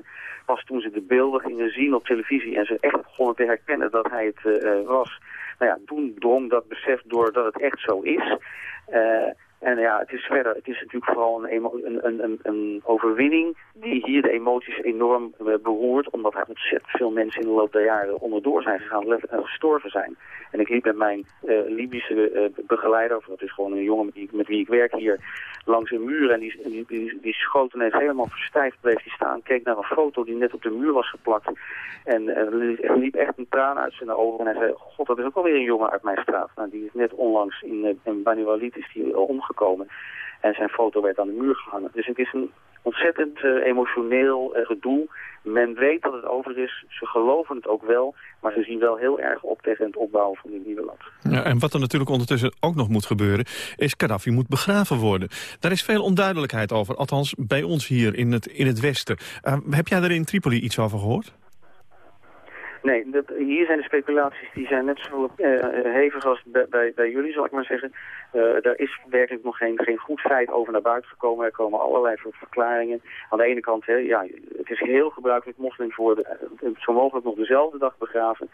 Pas toen ze de beelden gingen zien op televisie en ze echt begonnen te herkennen dat hij het uh, was. Nou ja, toen drong dat besef door dat het echt zo is. Uh, en ja, het is verder, het is natuurlijk vooral een, een, een, een overwinning die hier de emoties enorm uh, beroert, omdat er ontzettend veel mensen in de loop der jaren onderdoor zijn gegaan en gestorven zijn. En ik liep met mijn uh, Libische uh, begeleider, of dat is gewoon een jongen met, met wie ik werk hier, langs een muur en die, die, die, die helemaal verstijfd bleef die staan, keek naar een foto die net op de muur was geplakt en er liep echt een traan uit zijn ogen en hij zei, god dat is ook alweer een jongen uit mijn straat. Nou, die is net onlangs in, in Bani Walid is die omgekomen en zijn foto werd aan de muur gehangen. Dus het is een ontzettend uh, emotioneel uh, gedoe. Men weet dat het over is, ze geloven het ook wel, maar ze zien wel heel erg op tegen het opbouwen van die nieuwe land. Ja, en wat er natuurlijk ondertussen ook nog moet gebeuren, is Gaddafi moet begraven worden. Daar is veel onduidelijkheid over, althans bij ons hier in het, in het Westen. Uh, heb jij daar in Tripoli iets over gehoord? Nee, dat, hier zijn de speculaties die zijn net zo uh, hevig als bij, bij, bij, jullie, zal ik maar zeggen. Uh, daar is werkelijk nog geen, geen goed feit over naar buiten gekomen. Er komen allerlei verklaringen. Aan de ene kant, hè, ja, het is heel gebruikelijk moslims worden zo mogelijk nog dezelfde dag begraven.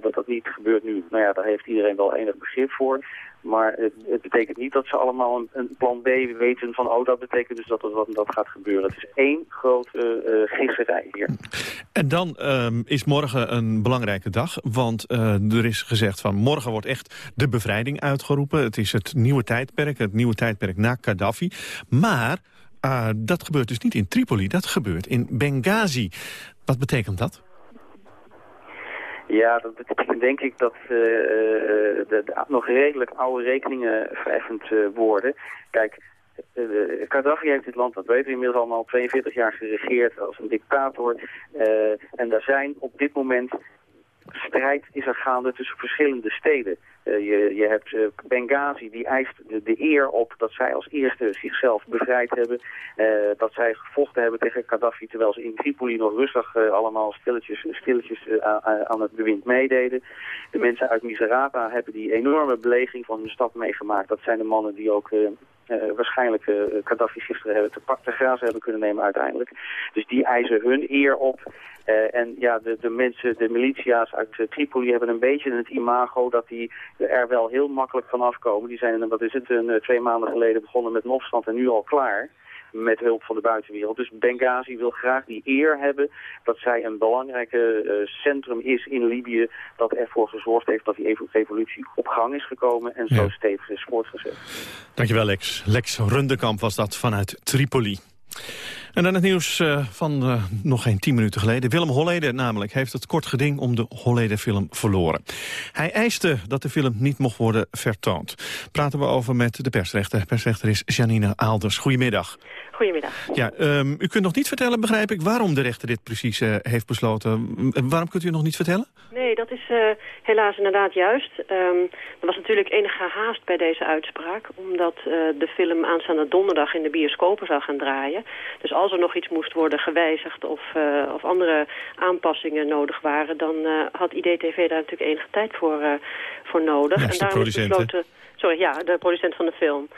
dat dat niet gebeurt nu, nou ja, daar heeft iedereen wel enig begrip voor. Maar het, het, betekent niet dat ze allemaal een, een, plan B weten van... oh, dat betekent dus dat dat, dat gaat gebeuren. Het is één grote uh, gisserij hier. En dan um, is morgen een belangrijke dag. Want uh, er is gezegd van morgen wordt echt de bevrijding uitgeroepen. Het is het nieuwe tijdperk, het nieuwe tijdperk na Gaddafi. Maar uh, dat gebeurt dus niet in Tripoli, dat gebeurt in Benghazi. Wat betekent dat? Ja, dat betekent denk ik dat uh, nog redelijk oude rekeningen vereffend worden. Kijk, uh, Gaddafi heeft dit land, dat weten we inmiddels allemaal, 42 jaar geregeerd als een dictator. en daar zijn op dit moment strijd is er gaande tussen verschillende steden. Uh, je, je hebt uh, Benghazi, die eist de, eer op dat zij als eerste zichzelf bevrijd hebben. Uh, dat zij gevochten hebben tegen Gaddafi, terwijl ze in Tripoli nog rustig allemaal stilletjes, stilletjes aan het bewind meededen. De mensen uit Misrata hebben die enorme beleging van hun stad meegemaakt. Dat zijn de mannen die ook waarschijnlijk Gaddafi gisteren hebben te, te grazen hebben kunnen nemen uiteindelijk. Dus die eisen hun eer op. Uh, en ja, de, de mensen, de militia's uit uh, Tripoli hebben een beetje het imago dat die er wel heel makkelijk van afkomen. Die zijn, wat is het, een, twee maanden geleden begonnen met een en nu al klaar. Met hulp van de buitenwereld. Dus Benghazi wil graag die eer hebben dat zij een belangrijke eh, centrum is in Libië dat ervoor gezorgd heeft dat die evo- revolutie op gang is gekomen en zo Ja. stevig is voortgezet. Dankjewel Lex. Lex Rundekamp was dat vanuit Tripoli. En dan het nieuws eh, van eh, nog geen tien minuten geleden. Willem Holleder namelijk heeft het kort geding om de Holleder-film verloren. Hij eiste dat de film niet mocht worden vertoond. Praten we over met de persrechter. Persrechter is Janine Aalders. Goedemiddag. Goedemiddag. Ja, ehm, u kunt nog niet vertellen, begrijp ik, waarom de rechter dit precies eh, heeft besloten. Waarom kunt u nog niet vertellen? Nee, dat is eh, helaas inderdaad juist. Ehm, er was natuurlijk enige haast bij deze uitspraak... omdat eh, de film aanstaande donderdag in de bioscopen zou gaan draaien. Dus als er nog iets moest worden gewijzigd of, of andere aanpassingen nodig waren... dan had IDTV daar natuurlijk enige tijd voor, voor nodig. Dat is de producent, hè? besloten... Sorry, ja, de producent van de film.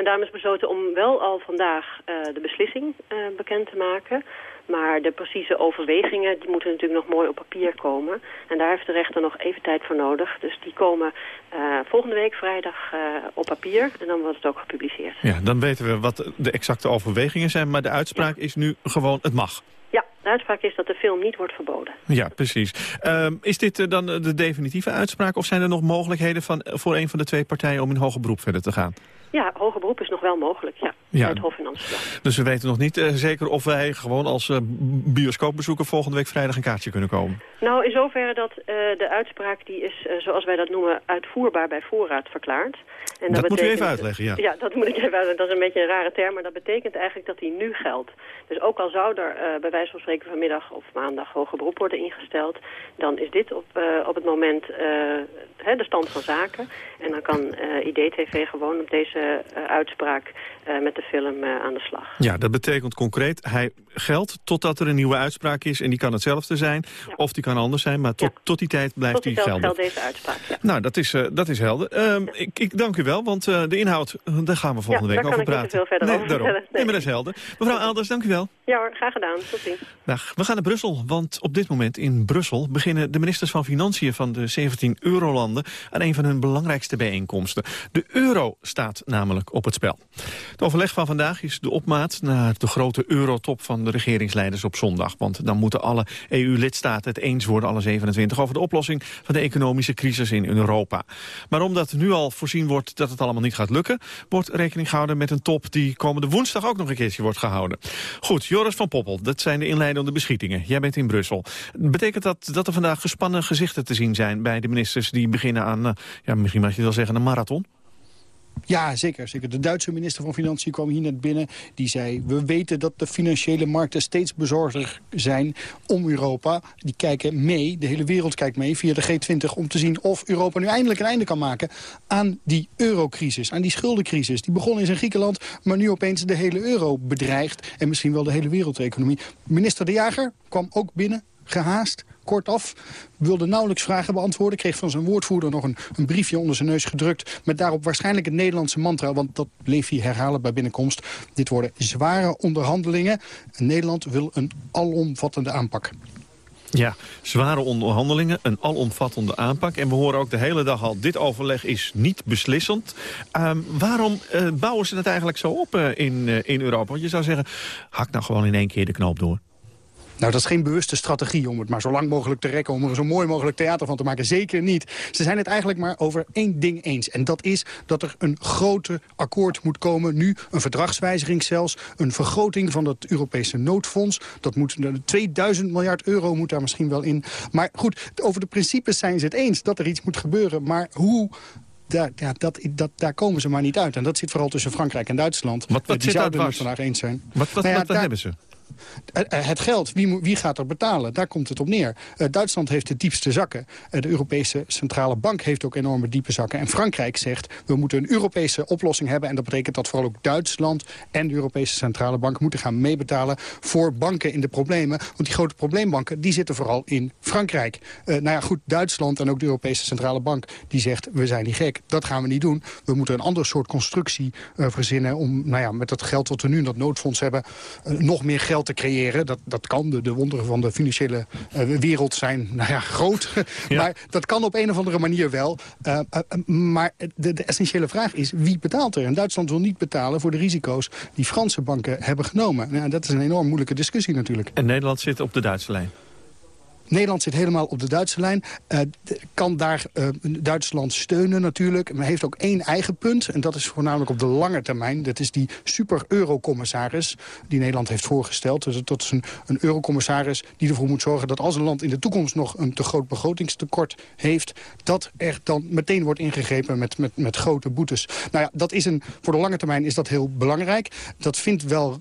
En daarom is besloten om wel al vandaag eh, de beslissing eh, bekend te maken... Maar de precieze overwegingen die moeten natuurlijk nog mooi op papier komen. En daar heeft de rechter nog even tijd voor nodig. Dus die komen eh, volgende week vrijdag op papier. En dan wordt het ook gepubliceerd. Ja, dan weten we wat de exacte overwegingen zijn. Maar de uitspraak is nu gewoon, het mag. Ja, de uitspraak is dat de film niet wordt verboden. Ja, precies. Ehm, is dit dan de definitieve uitspraak... of zijn er nog mogelijkheden van, voor een van de twee partijen... om in hoger beroep verder te gaan? Ja, hoger beroep is nog wel mogelijk, ja. Ja. Bij het Hof in Amsterdam. Dus we weten nog niet eh, zeker of wij gewoon als eh, bioscoopbezoeker... volgende week vrijdag een kaartje kunnen komen. Nou, in zoverre dat eh, de uitspraak die is, zoals wij dat noemen, uitvoerbaar bij voorraad verklaard. En Dat moet u even uitleggen, ja. Ja, dat moet ik even uitleggen. Dat is een beetje een rare term, maar dat betekent eigenlijk dat die nu geldt. Dus ook al zou er eh, bij wijze van spreken vanmiddag of maandag hoger beroep worden ingesteld, dan is dit op, eh, op het moment eh, hè, de stand van zaken. En dan kan IDTV gewoon op deze uitspraak met de film eh, aan de slag. Ja, dat betekent concreet, hij geldt totdat er een nieuwe uitspraak is... en die kan hetzelfde zijn, of die kan anders zijn... maar tot, tot die tijd blijft Tot die die tijd gelden. geldt deze uitspraak. Ja. Nou, dat is, eh, dat is helder. Ehm, ik, ik dank u wel, want eh, de inhoud, eh, daar gaan we volgende week daar over kan ik niet praten. te veel verder nee, over daarom. vertellen. Nee, maar dat is helder. Mevrouw Aalders, dank u wel. ja hoor, graag gedaan. Tot ziens. Dag. We gaan naar Brussel, want op dit moment in Brussel... beginnen de ministers van Financiën van de 17 eurolanden... aan een van hun belangrijkste bijeenkomsten. De euro staat namelijk op het spel. Het overleg van vandaag is de opmaat naar de grote eurotop... van de regeringsleiders op zondag. Want dan moeten alle EU-lidstaten het eens worden, alle 27... over de oplossing van de economische crisis in Europa. Maar omdat nu al voorzien wordt dat het allemaal niet gaat lukken... wordt rekening gehouden met een top die komende woensdag ook nog een keertje wordt gehouden. Goed, Joris van Poppel, dat zijn de inleidende beschietingen. Jij bent in Brussel. Betekent dat dat er vandaag gespannen gezichten te zien zijn... bij de ministers die beginnen aan, eh, ja, misschien mag je wel zeggen, een marathon? Ja, zeker, zeker. De Duitse minister van Financiën kwam hier net binnen. Die zei, we weten dat de financiële markten steeds bezorgder zijn om Europa. Die kijken mee, de hele wereld kijkt mee via de G20... om te zien of Europa nu eindelijk een einde kan maken aan die eurocrisis. Aan die schuldencrisis. Die begon eens in Griekenland, maar nu opeens de hele euro bedreigt. En misschien wel de hele wereldeconomie. Minister De Jager kwam ook binnen, gehaast kortaf. Wilde nauwelijks vragen beantwoorden. Kreeg van zijn woordvoerder nog een, een briefje onder zijn neus gedrukt. Met daarop waarschijnlijk het Nederlandse mantra. Want dat bleef hij herhalen bij binnenkomst. Dit worden zware onderhandelingen. En Nederland wil een alomvattende aanpak. Ja, zware onderhandelingen, een alomvattende aanpak. En we horen ook de hele dag al, dit overleg is niet beslissend. Ehm, waarom eh, bouwen ze het eigenlijk zo op eh, in, eh, in Europa? Want je zou zeggen, hak nou gewoon in één keer de knoop door. Nou, dat is geen bewuste strategie om het maar zo lang mogelijk te rekken... om er zo mooi mogelijk theater van te maken. Zeker niet. Ze zijn het eigenlijk maar over één ding eens. En dat is dat er een grote akkoord moet komen. Nu een verdragswijziging zelfs. Een vergroting van het Europese noodfonds. Dat moet, 2000 miljard euro moet daar misschien wel in. Maar goed, over de principes zijn ze het eens dat er iets moet gebeuren. Maar hoe... Daar, ja, dat, dat, daar komen ze maar niet uit. En dat zit vooral tussen Frankrijk en Duitsland. Wat, Eh, wat die zit daar zouden het vandaag eens zijn. Wat, wat, Nou ja, wat daar- hebben ze? Eh, eh, Het geld, wie, wie gaat er betalen? Daar komt het op neer. Eh, Duitsland heeft de diepste zakken. De Europese Centrale Bank heeft ook enorme diepe zakken. En Frankrijk zegt, we moeten een Europese oplossing hebben. En dat betekent dat vooral ook Duitsland en de Europese Centrale Bank... moeten gaan meebetalen voor banken in de problemen. Want die grote probleembanken, die zitten vooral in Frankrijk. Nou ja, goed, Duitsland en ook de Europese Centrale Bank... die zegt, we zijn niet gek, dat gaan we niet doen. We moeten een ander soort constructie verzinnen... om nou ja, met dat geld wat we nu in dat noodfonds hebben... nog meer geld te creëren. Dat, dat kan. De, de wonderen van de financiële eh, wereld zijn nou ja, groot. maar dat kan op een of andere manier wel. Uh, uh, maar de, de, essentiële vraag is, wie betaalt er? En Duitsland wil niet betalen voor de risico's die Franse banken hebben genomen. Nou, dat is een enorm moeilijke discussie natuurlijk. En Nederland zit op de Duitse lijn? Nederland zit helemaal op de Duitse lijn. Uh, kan daar uh, Duitsland steunen natuurlijk. Maar heeft ook één eigen punt. En dat is voornamelijk op de lange termijn. Dat is die super-eurocommissaris die Nederland heeft voorgesteld. Dus dat is een, een eurocommissaris die ervoor moet zorgen... dat als een land in de toekomst nog een te groot begrotingstekort heeft... dat er dan meteen wordt ingegrepen met, met, met grote boetes. Nou ja, dat is een, voor de lange termijn is dat heel belangrijk. Dat vindt wel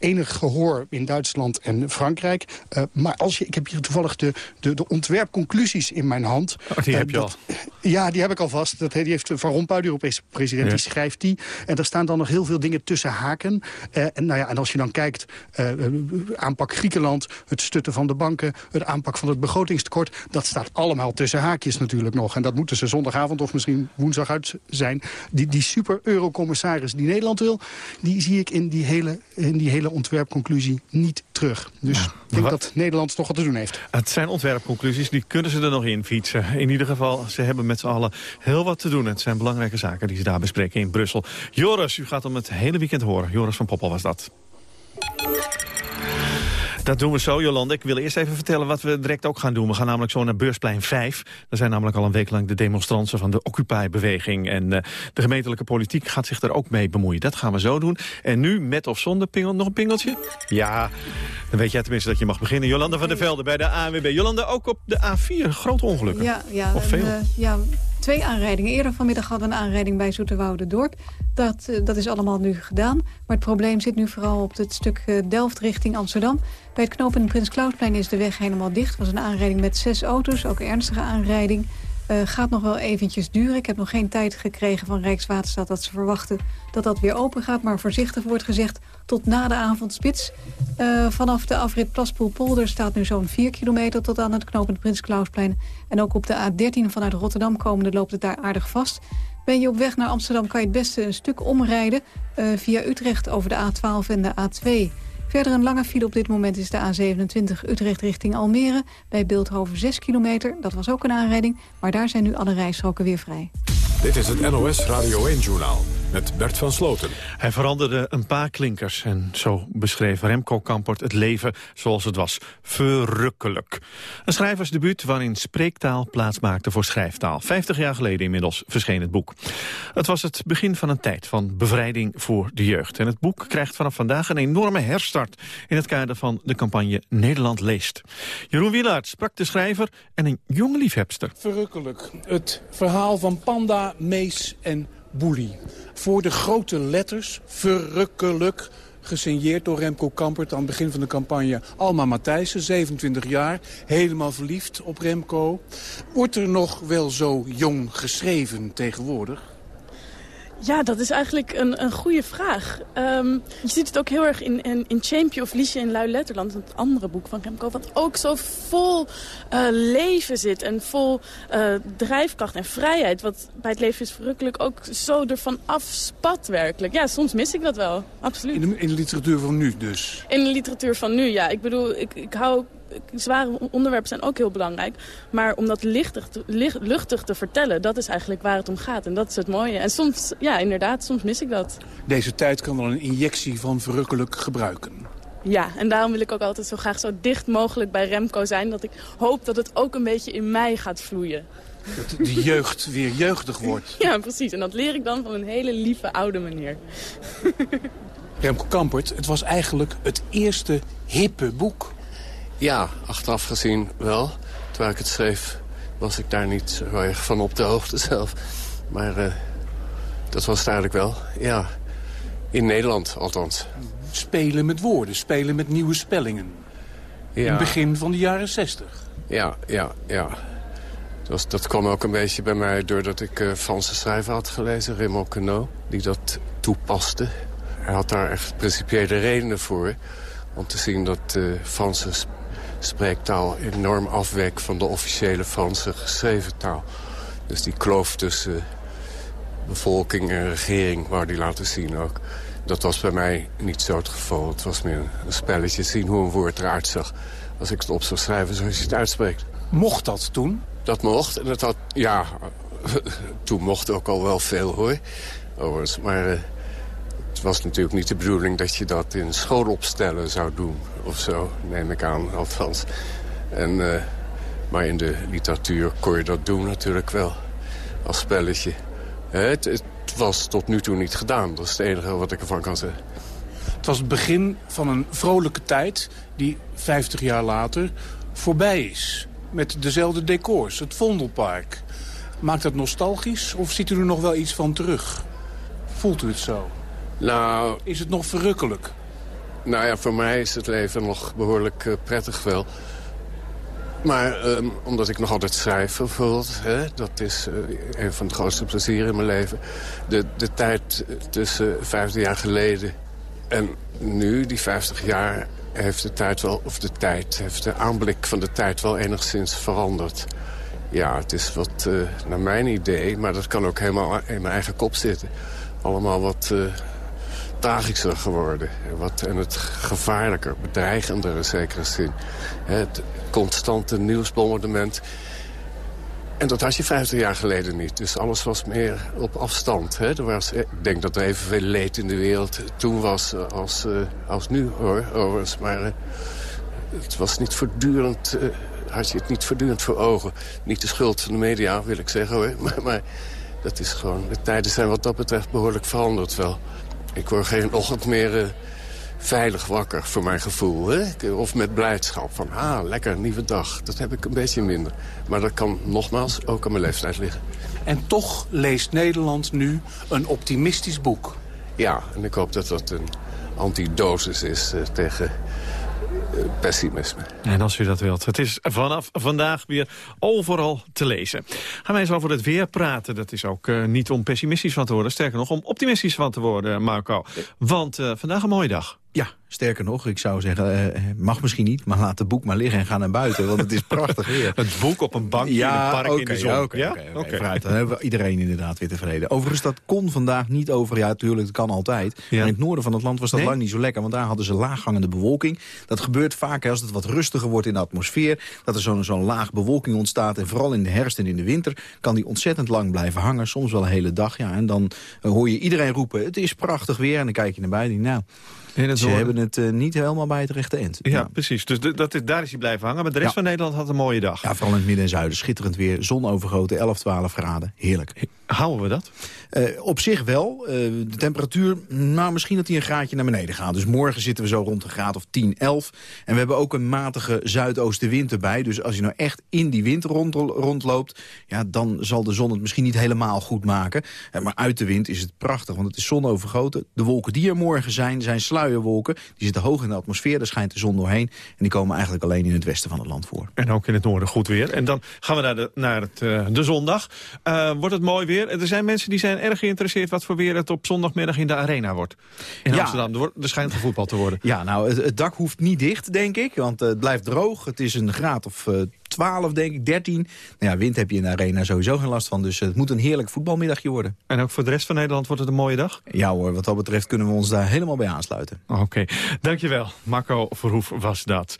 enig gehoor in Duitsland en Frankrijk. Uh, maar als je, ik heb hier toevallig de, de, de ontwerpconclusies in mijn hand. Oh, die heb je uh, dat, al? Ja, die heb ik alvast. Dat, die heeft Van Rompuy, de Europese president, ja. die schrijft die. En daar staan dan nog heel veel dingen tussen haken. Uh, en, nou ja, en als je dan kijkt, aanpak Griekenland, het stutten van de banken... het aanpak van het begrotingstekort, dat staat allemaal tussen haakjes natuurlijk nog. En dat moeten ze zondagavond of misschien woensdag uit zijn. Die, die super-eurocommissaris die Nederland wil, die zie ik in die hele, in die hele ontwerpconclusie niet terug. Dus ik denk dat Nederland nog wat te doen heeft. Het zijn ontwerpconclusies, die kunnen ze er nog in fietsen. In ieder geval, ze hebben met z'n allen heel wat te doen. Het zijn belangrijke zaken die ze daar bespreken in Brussel. Joris, u gaat hem het hele weekend horen. Joris van Poppel was dat. Dat doen we zo, Jolande. Ik wil eerst even vertellen wat we direct ook gaan doen. We gaan namelijk zo naar Beursplein 5. Er zijn namelijk al een week lang de demonstranten van de Occupy-beweging. En uh, de gemeentelijke politiek gaat zich daar ook mee bemoeien. Dat gaan we zo doen. En nu, met of zonder pingel, nog een pingeltje? Ja, dan weet jij tenminste dat je mag beginnen. Jolanda van der Velde bij de ANWB. Jolanda, ook op de A4 grote ongelukken. Ja, ja, of veel? En, uh, ja, twee aanrijdingen. Eerder vanmiddag hadden we een aanrijding bij Zoeterwoude Dorp. Dat, uh, dat is allemaal nu gedaan. Maar het probleem zit nu vooral op het stuk uh, Delft richting Amsterdam. Bij het knooppunt Prins Klausplein is de weg helemaal dicht. Het was een aanrijding met zes auto's, ook een ernstige aanrijding. Uh, gaat nog wel eventjes duren. Ik heb nog geen tijd gekregen van Rijkswaterstaat dat ze verwachten dat dat weer open gaat. Maar voorzichtig wordt gezegd tot na de avondspits. Uh, vanaf de afrit Plaspoel-Polder staat nu zo'n 4 kilometer tot aan het knooppunt Prins Klausplein. En ook op de A13 vanuit Rotterdam komende loopt het daar aardig vast. Ben je op weg naar Amsterdam kan je het beste een stuk omrijden. Uh, via Utrecht over de A12 en de A2. Verder een lange file op dit moment is de A27 Utrecht richting Almere. Bij Beeldhoven 6 kilometer. Dat was ook een aanrijding. Maar daar zijn nu alle rijstroken weer vrij. Dit is het NOS Radio 1-journaal met Bert van Sloten. Hij veranderde een paar klinkers en zo beschreef Remco Kampert het leven zoals het was. Verrukkelijk. Een schrijversdebuut waarin spreektaal plaatsmaakte voor schrijftaal. Vijftig jaar geleden inmiddels verscheen het boek. Het was het begin van een tijd van bevrijding voor de jeugd. En het boek krijgt vanaf vandaag een enorme herstart... in het kader van de campagne Nederland leest. Jeroen Wielaert sprak de schrijver en een jonge liefhebster. Verrukkelijk. Het verhaal van Panda, Mees en Boelie. Voor de grote letters, verrukkelijk, gesigneerd door Remco Kampert aan het begin van de campagne. Alma Matthijssen, 27 jaar, helemaal verliefd op Remco. Wordt er nog wel zo jong geschreven tegenwoordig? Ja, dat is eigenlijk een, een goede vraag. Um, je ziet het ook heel erg in, in, in Champje of Liesje in Lui Letterland, het andere boek van Remco, wat ook zo vol uh, leven zit en vol uh, drijfkracht en vrijheid, wat bij het leven is verrukkelijk ook zo ervan afspat werkelijk. Ja, soms mis ik dat wel, absoluut. In de, in de literatuur van nu dus? In de literatuur van nu, ja. Ik bedoel, ik, ik hou zware onderwerpen zijn ook heel belangrijk. Maar om dat lichtig te, licht, luchtig te vertellen, dat is eigenlijk waar het om gaat. En dat is het mooie. En soms, ja, inderdaad, soms mis ik dat. Deze tijd kan wel een injectie van verrukkelijk gebruiken. Ja, en daarom wil ik ook altijd zo graag zo dicht mogelijk bij Remco zijn. Dat ik hoop dat het ook een beetje in mij gaat vloeien. Dat de jeugd weer jeugdig wordt. Ja, precies. En dat leer ik dan van een hele lieve oude meneer. Remco Kampert, het was eigenlijk het eerste hippe boek. Ja, achteraf gezien wel. Terwijl ik het schreef was ik daar niet zo erg van op de hoogte zelf. Maar uh, dat was het eigenlijk wel, ja. In Nederland althans. Spelen met woorden, spelen met nieuwe spellingen. Ja. In het begin van de jaren zestig. Ja, ja, ja. Dat kwam ook een beetje bij mij doordat ik uh, Franse schrijver had gelezen, Raymond Queneau. Die dat toepaste. Hij had daar echt principiële redenen voor. Om te zien dat uh, Franse spreektaal enorm afwek van de officiële Franse geschreven taal. Dus die kloof tussen bevolking en regering, wou die laten zien ook. Dat was bij mij niet zo het geval. Het was meer een spelletje zien hoe een woord eruit zag. Als ik het op zou schrijven zoals je het uitspreekt. Mocht dat toen? Dat mocht. En dat had, ja, toen mocht ook al wel veel hoor. Overigens. Maar uh, het was natuurlijk niet de bedoeling dat je dat in schoolopstellen zou doen. Of zo, neem ik aan, althans. En, uh, maar in de literatuur kon je dat doen natuurlijk wel. Als spelletje. Het, het was tot nu toe niet gedaan. Dat is het enige wat ik ervan kan zeggen. Het was het begin van een vrolijke tijd die 50 jaar later voorbij is. Met dezelfde decors, het Vondelpark. Maakt dat nostalgisch of ziet u er nog wel iets van terug? Voelt u het zo? Nou... Is het nog verrukkelijk? Nou ja, voor mij is het leven nog behoorlijk uh, prettig wel. Maar um, omdat ik nog altijd schrijf bijvoorbeeld, hè, dat is uh, een van de grootste plezieren in mijn leven. De, de tijd tussen 50 jaar geleden en nu, die 50 jaar, heeft de tijd wel, of de tijd, heeft de aanblik van de tijd wel enigszins veranderd. Ja, het is wat, uh, naar mijn idee, maar dat kan ook helemaal in mijn eigen kop zitten. Allemaal wat tragischer geworden. En, wat, en het gevaarlijker, bedreigender in zekere zin. Het constante nieuwsbombardement. En dat had je 50 jaar geleden niet. Dus alles was meer op afstand. Hè? Er was, ik denk dat er evenveel leed in de wereld toen was als, uh, als nu, hoor. Overigens. Maar het was niet voortdurend... Had je het niet voortdurend voor ogen. Niet de schuld van de media, wil ik zeggen, hoor. Maar, maar dat is gewoon... De tijden zijn wat dat betreft behoorlijk veranderd wel. Ik word geen ochtend meer veilig wakker, voor mijn gevoel. Hè? Of met blijdschap van, ah, lekker, nieuwe dag. Dat heb ik een beetje minder. Maar dat kan nogmaals ook aan mijn leeftijd liggen. En toch leest Nederland nu een optimistisch boek. Ja, en ik hoop dat dat een antidosis is uh, tegen pessimisme. En als u dat wilt. Het is vanaf vandaag weer overal te lezen. Gaan wij eens over het weer praten. Dat is ook uh, niet om pessimistisch van te worden. Sterker nog, om optimistisch van te worden, Marco. Want vandaag een mooie dag. Ja, sterker nog, ik zou zeggen, uh, mag misschien niet... maar laat het boek maar liggen en ga naar buiten, want het is prachtig weer. het boek op een bankje ja, in een park okay, in de zon. Ja, oké, okay, ja? okay, okay. Dan hebben we iedereen inderdaad weer tevreden. Overigens, dat kon vandaag niet over, ja, natuurlijk, het kan altijd. Ja. Maar in het noorden van het land was dat nee? lang niet zo lekker... want daar hadden ze laaghangende bewolking. Dat gebeurt vaak als het wat rustiger wordt in de atmosfeer... dat er zo'n zo'n laag bewolking ontstaat. En vooral in de herfst en in de winter kan die ontzettend lang blijven hangen. Soms wel een hele dag, ja. En dan uh, hoor je iedereen roepen, het is prachtig weer. En dan kijk je naar buiten, nou... Ze hebben het uh, niet helemaal bij het rechte eind. Ja, ja. precies. Dus dat is, daar is hij blijven hangen. Maar de rest ja. van Nederland had een mooie dag. Ja, vooral in het midden en zuiden. Schitterend weer. Zon overgoten, 11, 12 graden. Heerlijk. Houden we dat? Uh, op zich wel. Uh, de temperatuur, nou misschien dat die een graadje naar beneden gaat. Dus morgen zitten we zo rond een graad of 10, 11. En we hebben ook een matige zuidoostenwind erbij. Dus als je nou echt in die wind rond, rondloopt... Ja, dan zal de zon het misschien niet helemaal goed maken. Maar uit de wind is het prachtig, want het is zonovergoten. De wolken die er morgen zijn, zijn sluierwolken. Die zitten hoog in de atmosfeer, daar schijnt de zon doorheen. En die komen eigenlijk alleen in het westen van het land voor. En ook in het noorden goed weer. En dan gaan we naar de, naar het, de zondag. wordt het mooi weer? Er zijn mensen die zijn erg geïnteresseerd wat voor weer het op zondagmiddag in de arena wordt. In ja. Amsterdam. Er, er schijnt gevoetbal te worden. Ja, nou, het, het, dak hoeft niet dicht, denk ik. Want uh, het blijft droog. Het is een graad of 12, denk ik, 13. Nou ja, wind heb je in de arena sowieso geen last van. Dus het moet een heerlijk voetbalmiddagje worden. En ook voor de rest van Nederland wordt het een mooie dag? Ja hoor, wat dat betreft kunnen we ons daar helemaal bij aansluiten. Oké, okay. dankjewel. Marco Verhoef was dat.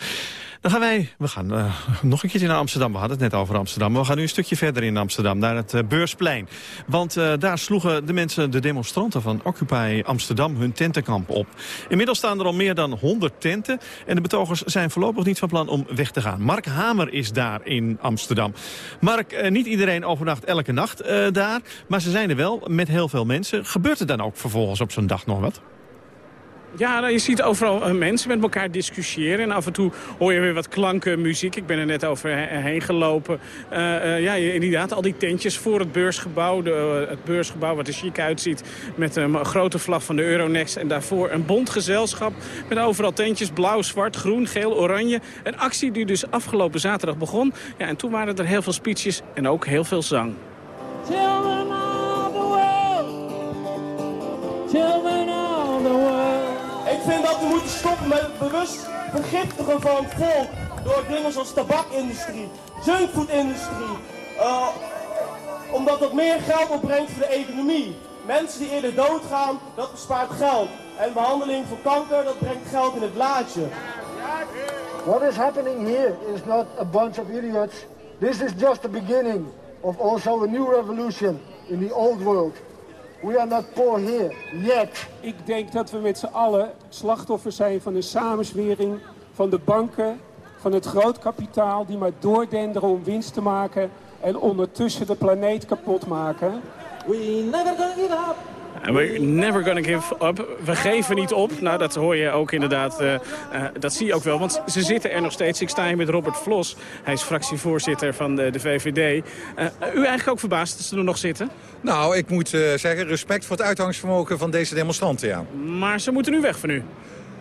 Dan gaan wij, we gaan uh, nog een keertje naar Amsterdam. We hadden het net over Amsterdam. Maar we gaan nu een stukje verder in Amsterdam, naar het uh, Beursplein. Want uh, daar sloegen de mensen, de demonstranten van Occupy Amsterdam, hun tentenkamp op. Inmiddels staan er al meer dan 100 tenten. En de betogers zijn voorlopig niet van plan om weg te gaan. Mark Hamer is daar in Amsterdam. Mark, niet iedereen overnacht elke nacht daar. Maar ze zijn er wel met heel veel mensen. Gebeurt er dan ook vervolgens op zo'n dag nog wat? Ja, nou, je ziet overal uh, mensen met elkaar discussiëren. En af en toe hoor je weer wat klanken, muziek. Ik ben er net overheen gelopen. Uh, uh, ja, inderdaad, al die tentjes voor het beursgebouw. De, het beursgebouw wat er chic uitziet. Met een grote vlag van de Euronext. En daarvoor een bondgezelschap. Met overal tentjes. Blauw, zwart, groen, geel, oranje. Een actie die dus afgelopen zaterdag begon. Ja, en toen waren er heel veel speeches en ook heel veel zang. Children of the world. Children of the world. Ik vind dat we moeten stoppen met het bewust vergiftigen van het volk. Door dingen zoals tabakindustrie, junkfoodindustrie. Uh, omdat dat meer geld opbrengt voor de economie. Mensen die eerder doodgaan, dat bespaart geld. En behandeling voor kanker, dat brengt geld in het laadje. What is happening here is not a bunch of idiots. This is just the beginning of also a new revolution in the old world. We are not poor here, yet. Ik denk dat we met z'n allen slachtoffer zijn van een samenswering van de banken, van het grootkapitaal die maar doordenderen om winst te maken en ondertussen de planeet kapot maken. We never gonna give up. We're never gonna give up. We geven niet op. Nou, dat hoor je ook inderdaad. eh, eh, dat zie je ook wel. Want ze zitten er nog steeds. Ik sta hier met Robert Vlos. Hij is fractievoorzitter van de, de VVD. Eh, u eigenlijk ook verbaasd dat ze er nog zitten? Nou, ik moet zeggen, respect voor het uitgangsvermogen van deze demonstranten, ja. Maar ze moeten nu weg van u.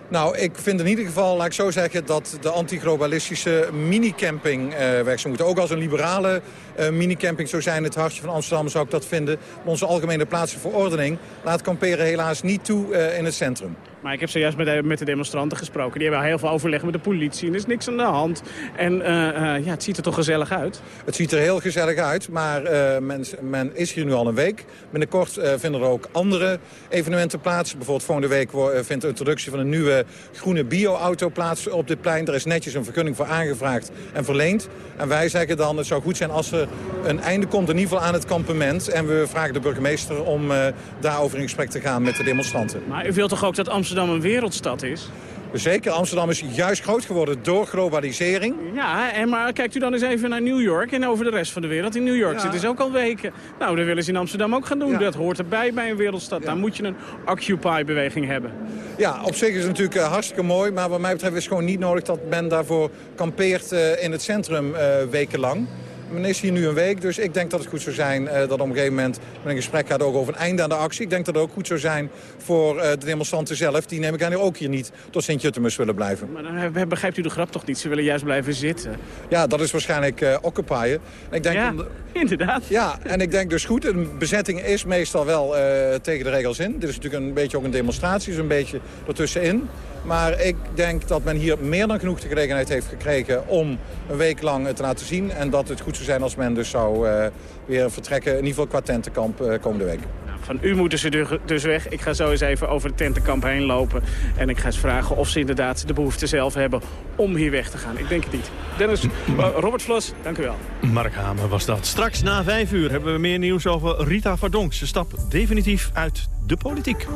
Nou, ik vind in ieder geval, laat ik zo zeggen, dat de antiglobalistische minicamping eh weg zou moeten. Ook als een liberale eh minicamping zou zijn het hartje van Amsterdam, zou ik dat vinden. Onze algemene plaatselijke verordening laat kamperen helaas niet toe eh, in het centrum. Maar ik heb zojuist met de, met de demonstranten gesproken. Die hebben heel veel overleg met de politie. En er is niks aan de hand. En eh, eh, ja, het ziet er toch gezellig uit. Het ziet er heel gezellig uit, maar eh, men, men is hier nu al een week. Binnenkort vinden er ook andere evenementen plaats. Bijvoorbeeld volgende week vindt de introductie van een nieuwe groene bio-auto plaats op dit plein. Er is netjes een vergunning voor aangevraagd en verleend. En wij zeggen dan, het zou goed zijn als er een einde komt in ieder geval aan het kampement. En we vragen de burgemeester om daarover in gesprek te gaan met de demonstranten. Maar u wilt toch ook dat Amsterdam een wereldstad is? Zeker, Amsterdam is juist groot geworden door globalisering. Ja, en maar kijkt u dan eens even naar New York en over de rest van de wereld. In New York Ja. zitten ze ook al weken. Nou, dat willen ze in Amsterdam ook gaan doen. Dat hoort erbij bij een wereldstad. Daar moet je een Occupy-beweging hebben. Ja, op zich is het natuurlijk eh, hartstikke mooi. Maar wat mij betreft is het gewoon niet nodig dat men daarvoor kampeert eh, in het centrum eh, wekenlang. Men is hier nu een week, dus ik denk dat het goed zou zijn eh, dat op een gegeven moment men een gesprek gaat ook over een einde aan de actie. Ik denk dat het ook goed zou zijn voor eh, de demonstranten zelf. Die neem ik aan ook hier niet tot Sint-Jutemus willen blijven. Maar dan eh, begrijpt u de grap toch niet? Ze willen juist blijven zitten. Ja, dat is waarschijnlijk occupyen. En Ik denk Ja, inderdaad. Ja, en ik denk dus goed, een bezetting is meestal wel tegen de regels in. Dit is natuurlijk een beetje ook een demonstratie, dus een beetje ertussenin. Maar ik denk dat men hier meer dan genoeg de gelegenheid heeft gekregen om een week lang het te laten zien. En dat het goed zou zijn als men dus zou eh, weer vertrekken, in ieder geval qua tentenkamp eh, komende week. Van u moeten ze du- dus weg. Ik ga zo eens even over het tentenkamp heen lopen. En ik ga eens vragen of ze inderdaad de behoefte zelf hebben om hier weg te gaan. Ik denk het niet. Dennis, eh, Robert Vlos, dank u wel. Mark Hamer was dat. Straks na vijf uur hebben we meer nieuws over Rita Verdonk. Ze stapt definitief uit de politiek.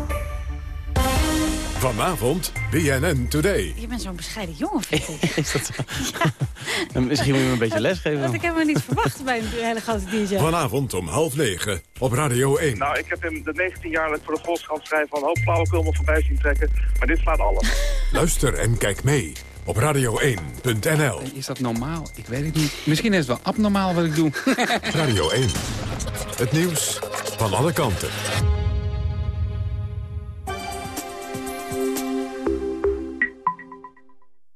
Vanavond BNN Today. Je bent zo'n bescheiden jongen, vind ik. Is dat zo? Misschien moet je me een beetje lesgeven. Dat ik helemaal niet verwacht bij een hele grote DJ. Vanavond om half negen op Radio 1. Nou, ik heb hem de 19 jaar lang voor de Volkskrant schrijven van een hoop flauwekul me voorbij zien trekken. Maar dit slaat alles. Luister en kijk mee op radio1.nl. Is dat normaal? Ik weet het niet. Misschien is het wel abnormaal wat ik doe. Radio 1. Het nieuws van alle kanten.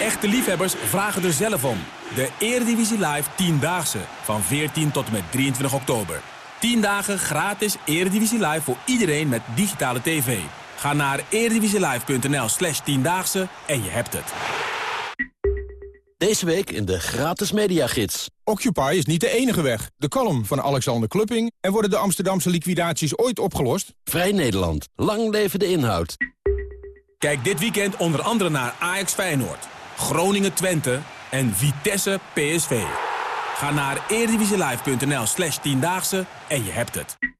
Echte liefhebbers vragen er zelf om. De Eredivisie Live 10-daagse van 14 tot en met 23 oktober. 10 dagen gratis Eredivisie Live voor iedereen met digitale tv. Ga naar eredivisielive.nl slash 10-daagse en je hebt het. Deze week in de gratis mediagids. Occupy is niet de enige weg. De column van Alexander Klupping. En worden de Amsterdamse liquidaties ooit opgelost? Vrij Nederland. Lang leven de inhoud. Kijk dit weekend onder andere naar Ajax Feyenoord, Groningen Twente en Vitesse PSV. Ga naar eredivisielive.nl slash 10-daagse en je hebt het.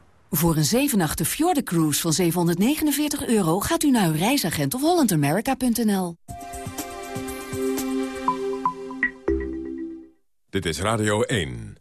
Voor een 7 Fjorden Cruise van 749 euro gaat u naar uw reisagent of hollandamerica.nl. Dit is Radio 1.